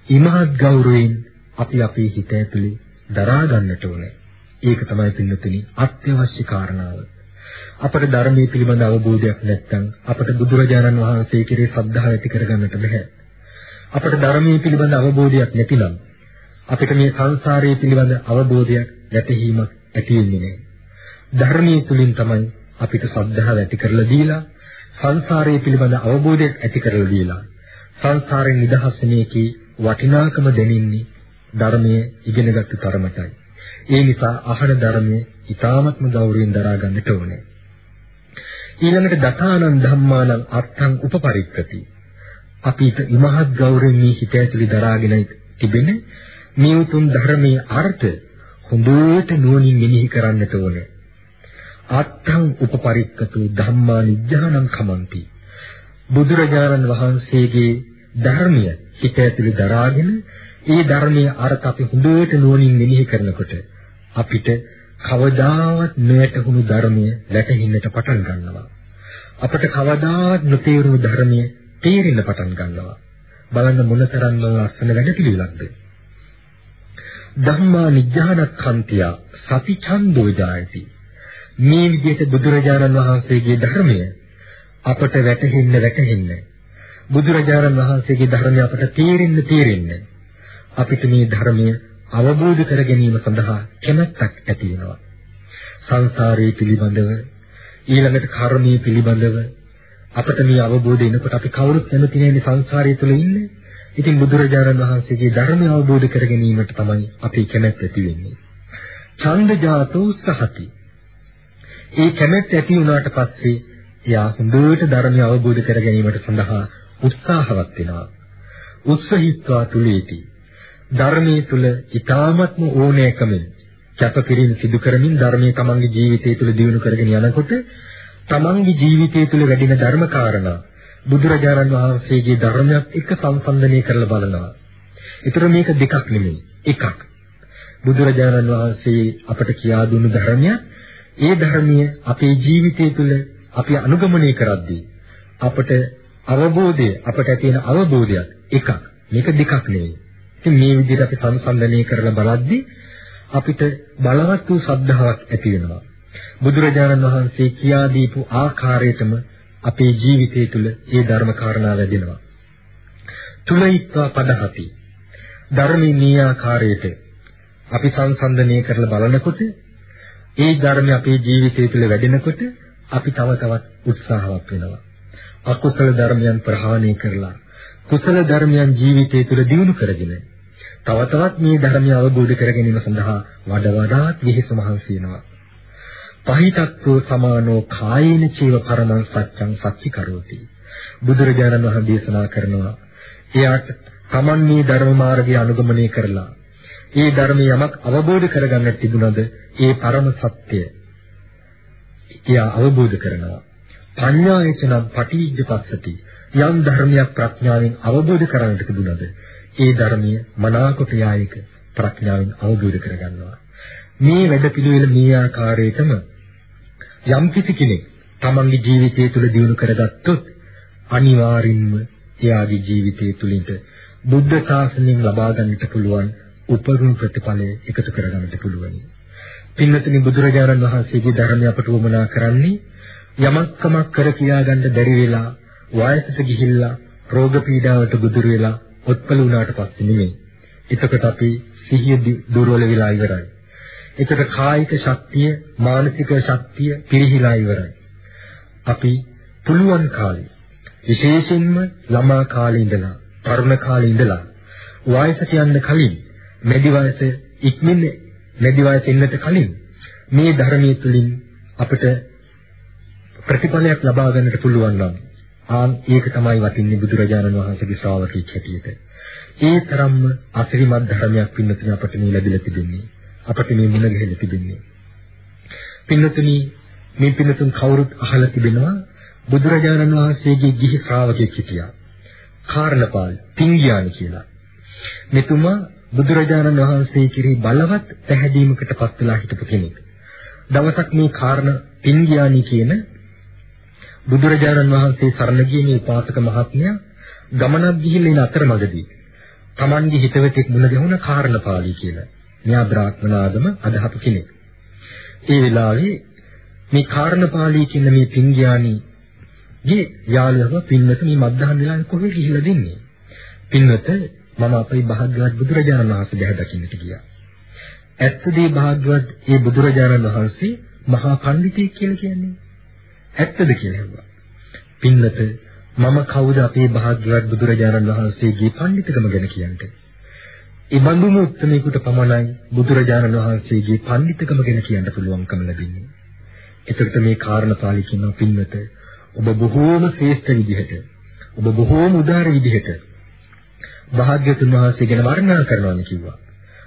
ඉමහත් ගෞරවයෙන් අපි අපේ හිත ඇතුලේ දරා ගන්නට ඕනේ. ඒක තමයි පින්නතුනි අත්‍යවශ්‍ය කාරණාව. අපට ධර්මයේ පිළිබඳ අවබෝධයක් නැත්නම් අපට බුදුරජාණන් වහන්සේ කෙරේ ශ්‍රද්ධාව ඇති කරගන්නට බෑ. අපට ධර්මයේ පිළිබඳ අවබෝධයක් නැතිනම් අපිට මේ සංසාරයේ පිළිබඳ අවබෝධයක් නැතිවීමක් ඇති වෙන්නේ නෑ. ධර්මයේ තුලින් තමයි අපිට ශ්‍රද්ධාව ඇති කරලා දීලා සංසාරයේ පිළිබඳ අවබෝධයක් ඇති කරලා දීලා සංසාරයෙන් නිදහස් වෙන්නේකී වටිනාකම දැනෙන්නේ ධර්මයේ ඉගෙනගත්තු තරමටයි. ඒ නිසා අහන ධර්මයේ ඊ타ත්ම ගෞරවයෙන් දරා ගන්නට ඕනේ. ඊළඟට දතානං ධම්මානං අර්ථං උපපරික්කති. අපිට ඉමහත් ගෞරවයෙන් මේ හිත ඇතුලේ දරාගෙන තිබෙන මේ උතුම් ධර්මයේ අර්ථ හොඳට නුවණින් මෙනෙහි කරන්නට ඕනේ. අත්තං උපපරික්කතු ධම්මා නිජ්ජානං කමන්ති. බුදුරජාණන් වහන්සේගේ ධර්මය හිත ඇතුලේ දරාගෙන ඒ ධර්මයේ අර්ථ අපි හොඳට නුවණින් මෙනෙහි කරනකොට අපිට කවදාවත් නොයටහුණු ධර්මය වැටහෙන්නට පටන් ගන්නවා. අපට කවදාවත් නොතේරුණු ධර්මය තේරෙන්න පටන් ගන්නවා. බලන්න මොනතරම් ලස්සන වැඩ පිළිවෙලක්ද. ධම්මා නිජ්ජානක්ඛන්තිය සති ඡන්தோ ජායති. මේ විදිහට බුදුරජාණන් වහන්සේගේ ධර්මය අපට වැටහෙන්න වැටහෙන්න බුදුරජාණන් වහන්සේගේ ධර්මය අපට තේරෙන්න තේරෙන්න අපිට මේ ධර්මය අවබෝධ කර ගැනීම සඳහා කැමැත්තක් ඇති වෙනවා. සංසාරයේ පිළිබඳව ඊළඟට කර්මයේ පිළිබඳව අපට මේ අවබෝධය එනකොට අපි කවුරුත් කැමති නැන්නේ සංසාරය තුල ඉන්නේ. ඉතින් බුදුරජාණන් වහන්සේගේ ධර්මය අවබෝධ කර ගැනීමට තමයි අපි කැමැත්ත ඇති වෙන්නේ. ඡන්ද ජාතෝ සහති. ඒ කැමැත්ත ඇති වුණාට පස්සේ එයා හොඳට ධර්මය අවබෝධ කර ගැනීමට සඳහා උත්සාහවත් වෙනවා. උත්සහිත්වා තුලේති. ධර්මයේ තුල ඊ타ත්ම ඕනෑකමින් කැපකිරීම සිදු කරමින් ධර්මයේ තමන්ගේ ජීවිතය තුළ දියුණු කරගෙන යනකොට තමන්ගේ ජීවිතය තුළ වැඩින ධර්ම කාරණා බුදුරජාණන් වහන්සේගේ ධර්මයක් එක්ක සංසන්දනය කරලා බලනවා. ඒතර මේක දෙකක් නෙමෙයි එකක්. බුදුරජාණන් වහන්සේ අපට කියා දුන්නු ධර්මය ඒ ධර්මීය අපේ ජීවිතය තුළ අපි අනුගමනය කරද්දී අපට අවබෝධය අපට තියෙන අවබෝධයක් එකක්. මේක දෙකක් නෙවෙයි. ඉතින් මේ විදිහට අපි සංසන්දනය කරලා බලද්දී අපිට බලවත් වූ ශ්‍රද්ධාවක් ඇති වෙනවා. බුදුරජාණන් වහන්සේ කියා දීපු ආකාරයටම අපේ ජීවිතය තුළ ඒ ධර්ම කාරණා වැඩෙනවා. තුලයිත්වා පදහති. ධර්මයේ මේ ආකාරයට අපි සංසන්දනය කරලා බලනකොට ඒ ධර්මය අපේ ජීවිතය තුළ වැඩෙනකොට අපි තව තවත් උත්සාහවත් වෙනවා. අකුසල ධර්මයන් ප්‍රහාණය කරලා කුසල ධර්මයන් ජීවිතය තුළ දියුණු කරගෙන තව තවත් මේ ධර්මය අවබෝධ කර ගැනීම සඳහා වඩ වඩාත් විහිස මහන්සි වෙනවා. පහිතත්වෝ සමානෝ කායේන චේව පරමං සත්‍යං සච්චි කරෝති. බුදුරජාණන් වහන්සේ දේශනා කරනවා එයාට Taman මේ ධර්ම මාර්ගය අනුගමනය කරලා ඒ ධර්මය යමක් අවබෝධ කරගන්නට තිබුණද ඒ පරම සත්‍ය එයා අවබෝධ කරනවා. පඤ්ඤායචනම් පටිවිද්ද පස්සති යම් ධර්මයක් ප්‍රඥාවෙන් අවබෝධ කරගන්නට තිබුණද ඒ ධර්මය මනාකොට යායක ප්‍රඥාවෙන් අවබෝධ කරගන්නවා. මේ වැඩ පිළිවෙල මේ ආකාරයටම යම් කිසි කෙනෙක් තමන්ගේ ජීවිතය තුළ දිනු කරගත්තොත් අනිවාර්යින්ම එයාගේ ජීවිතය තුළින්ට බුද්ධ ශාසනයෙන් ලබා ගන්නට පුළුවන් උපරිම ප්‍රතිඵලය එකතු කරගන්නට පුළුවන්. පින්නතුනි බුදුරජාණන් වහන්සේගේ ධර්මය අපට වමනා කරන්නේ යමක් කමක් කර කියා ගන්න බැරි වෙලා වයසට ගිහිල්ලා රෝග පීඩාවට ගුදුරු වෙලා ඔත්පල වුණාට පස්සේ නෙමෙයි. එතකොට අපි සිහිය දුර්වල වෙලා ඉවරයි. එතකොට කායික ශක්තිය, මානසික ශක්තිය පිරිහිලා ඉවරයි. අපි පුළුවන් කාලේ විශේෂයෙන්ම ළමා කාලේ ඉඳලා, තරුණ කාලේ ඉඳලා වයසට යන්න කලින්, මැදි වයස ඉක්මන මැදි වයස එන්නට කලින් මේ ධර්මයේ තුලින් අපිට ප්‍රතිඵලයක් ලබා ගන්නට පුළුවන් නම් ආන් ඒක තමයි වටින්නේ බුදුරජාණන් වහන්සේගේ ශ්‍රාවකෙක් හැටියට. ඒ තරම්ම අසිරිමත් ධර්මයක් පින්නතුනි අපට මේ ලැබිලා තිබෙන්නේ. අපට මේ මුණ ගැහිලා තිබෙන්නේ. පින්නතුනි මේ පින්නතුන් කවුරුත් අහලා තිබෙනවා බුදුරජාණන් වහන්සේගේ ගිහි ශ්‍රාවකෙක් හිටියා. කාරණපාල පිංගියානි කියලා. මෙතුමා බුදුරජාණන් වහන්සේ කිරි බලවත් පැහැදීමකට පත් වෙලා හිටපු කෙනෙක්. දවසක් මේ කාරණ පිංගියානි කියන බුදුරජාණන් වහන්සේ සරණ ගිය මේ උපාසක මහත්මයා ගමනක් ගිහිල්ලා ඉන අතරමඟදී Tamange හිතවතෙක් මුණ ගැහුණ කාරණපාලී කියලා. මෙයා බ්‍රාහ්මණ අදහපු කෙනෙක්. ඒ වෙලාවේ මේ කාරණපාලී කියන මේ පින්ගයානි ගේ යාළුවව පින්වත මේ මද්දහන් වෙලාවේ කොහෙද ගිහිල්ලා දෙන්නේ? පින්වත මම අපේ භාග්‍යවත් බුදුරජාණන් වහන්සේ දැහ දකින්නට ගියා. ඇත්තදී භාග්‍යවත් ඒ බුදුරජාණන් වහන්සේ මහා පඬිතෙක් කියලා කියන්නේ. ඇත්තද කියලා හෙව්වා. පින්නත මම කවුද අපේ භාග්‍යවත් බුදුරජාණන් වහන්සේගේ පඬිතුකම ගැන කියන්නේ? ඒ බඳුම උත්මේකට පමණයි බුදුරජාණන් වහන්සේගේ පඬිතුකම ගැන කියන්න පුළුවන්කම ලැබෙන්නේ. ඒකට මේ කාරණපාලි කියන පින්නත ඔබ බොහෝම ශ්‍රේෂ්ඨ විදිහට ඔබ බොහෝම උදාර විදිහට භාග්‍යතුන් වහන්සේ ගැන වර්ණනා කරනවා කිව්වා.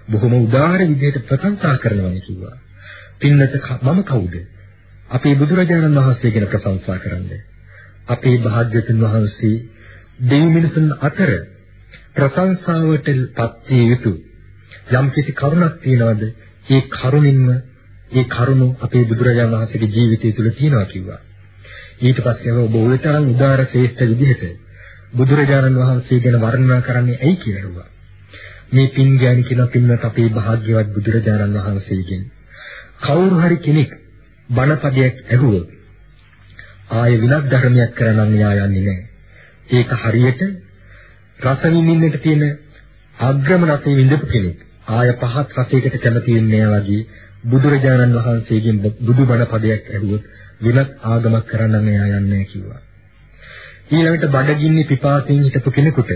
බොහොම උදාර විදිහට ප්‍රශංසා කරනවා කිව්වා. පින්නත මම කවුද? අපේ බුදුරජාණන් වහන්සේ ගැන ප්‍රශංසා කරන්නේ. අපේ භාග්‍යතුන් වහන්සේ දෙවි මිනිසුන් අතර ප්‍රශංසාවට පත් යුතු යම් කිසි කරුණක් තියනවාද? ඒ කරුණින්ම ඒ කරුණ අපේ බුදුරජාණන් වහන්සේගේ ජීවිතය තුළ තියෙනවා කිව්වා. ඊට පස්සේ ඔබ ওই තරම් උදාර ශ්‍රේෂ්ඨ විදිහට බුදුරජාණන් වහන්සේ ගැන වර්ණනා කරන්නේ ඇයි කියලා. මේ පින් ඥාන කියන පින්වත් අපේ භාග්‍යවත් බුදුරජාණන් වහන්සේගෙන් කවුරු හරි කෙනෙක් බණපදයක් ඇහුවොත් ආය විලක් ධර්මයක් කරන්න න්යාය යන්නේ නැහැ. ඒක හරියට රස විඳින්නට තියෙන අග්‍රම රසය විඳපු කෙනෙක් ආය පහත් රසයකට කැමති වෙන්නේ වගේ බුදුරජාණන් වහන්සේගෙන් බුදුබණ පදයක් ඇහුවොත් විලක් ආගමක් කරන්න න්යාය යන්නේ කිව්වා. ඊළඟට බඩගින්නේ පිපාසයෙන් හිටපු කෙනෙකුට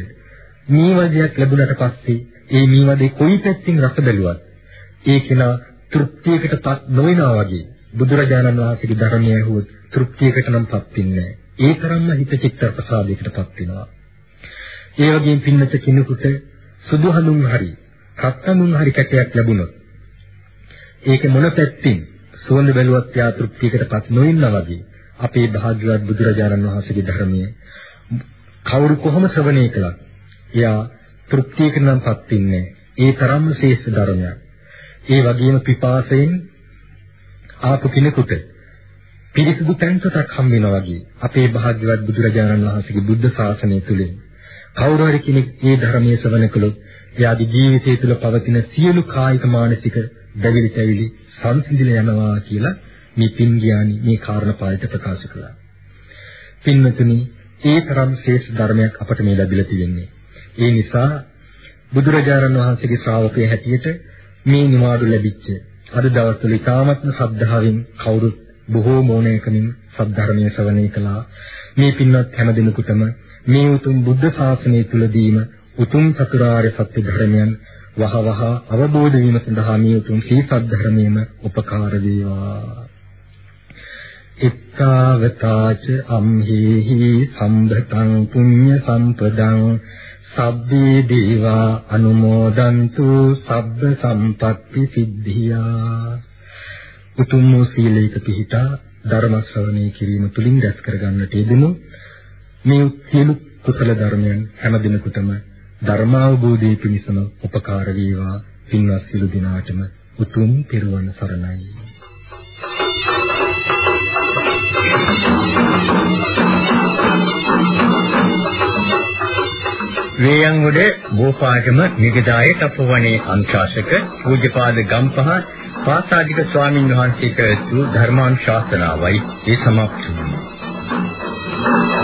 මීවදයක් ලැබුණට පස්සේ ඒ මීවදේ කොයි පැත්තෙන් රස බැලුවත් ඒ කෙනා තෘප්තියකටපත් නොවෙනවා වගේ බුදුරජාණන් වහන්සේගේ ධර්මය ඇහුවොත් තෘප්තියකට නම්පත් වෙන්නේ ඒ තරම්ම හිත චිත්ත ප්‍රසාදයකටපත් වෙනවා. ඒ වගේම පින්නත කෙනෙකුට සුදු හඳුන් හරි, රත්තරන් හරි කැටයක් ලැබුණොත් ඒක මොන පැත්තින් සුවඳ බැලුවත් යා තෘප්තියකටපත් නොවෙනා වගේ අපේ භාග්‍යවත් බුදුරජාණන් වහන්සේගේ ධර්මය කවුරු කොහොම ශ්‍රවණය කළත් එයා තෘප්තියකට නම්පත් වෙන්නේ ඒ තරම්ම ශේෂ්ඨ ධර්මයක්. ඒ වගේම පිපාසයෙන් ආපු කෙනෙකුට පිරිසිදු තැන්සතක් හම් වෙනවා වගේ අපේ භාග්‍යවත් බුදුරජාණන් වහන්සේගේ බුද්ධ ශාසනය තුලින් කවුරු හරි කෙනෙක් මේ ධර්මයේ ශ්‍රවණය කළොත් එයාගේ ජීවිතය තුළ පවතින සියලු කායික මානසික දැවිලි තැවිලි සංසිඳිලා යනවා කියලා මේ පින් ගියානි මේ කාරණා පාඩට ප්‍රකාශ කළා. පින්වතුනි ඒ තරම් ශේෂ ධර්මයක් අපට මේ ලැබිලා තියෙන්නේ. ඒ නිසා බුදුරජාණන් වහන්සේගේ ශ්‍රාවකයේ හැටියට මේ නිවාඩු ලැබිච්ච අද දවස්වල ඉතාමත්ම ශ්‍රද්ධාවෙන් කවුරුත් බොහෝ මෝණයකමින් සද්ධර්මයේ ශ්‍රවණය කළා. මේ පින්වත් හැම දිනකටම මේ උතුම් බුද්ධ ශාසනය තුලදීම උතුම් චතුරාර්ය සත්‍ය ධර්මයන් වහවහ අවබෝධ වීම සඳහා මේ උතුම් සී සද්ධර්මයේම උපකාර වේවා. ඉත්තාවතාච අම්හිහි සම්භතං පුඤ්ඤ සම්පදං සබ්බේ දේවා අනුමෝදන්තු සබ්බ සම්පත්ති සිද්ධියා උතුම් වූ සීලයක පිහිටා ධර්ම ශ්‍රවණය කිරීම තුලින් දැස් කරගන්නට යෙදෙමු මේ සියලු කුසල ධර්මයන් හැම දිනකටම ධර්මාවබෝධය පිණිසම උපකාර වේවා පින්වත් සියලු දිනාටම උතුම් පෙරවන සරණයි වේයන්ගොඩ බෝපාගම නිගදාය තපෝවනේ අංශාසක පූජ්‍යපාද ගම්පහ පාසාදික ස්වාමින් වහන්සේ පැවැත් වූ ධර්මානුශාසනාවයි ඒ සමාප්ත වුණේ.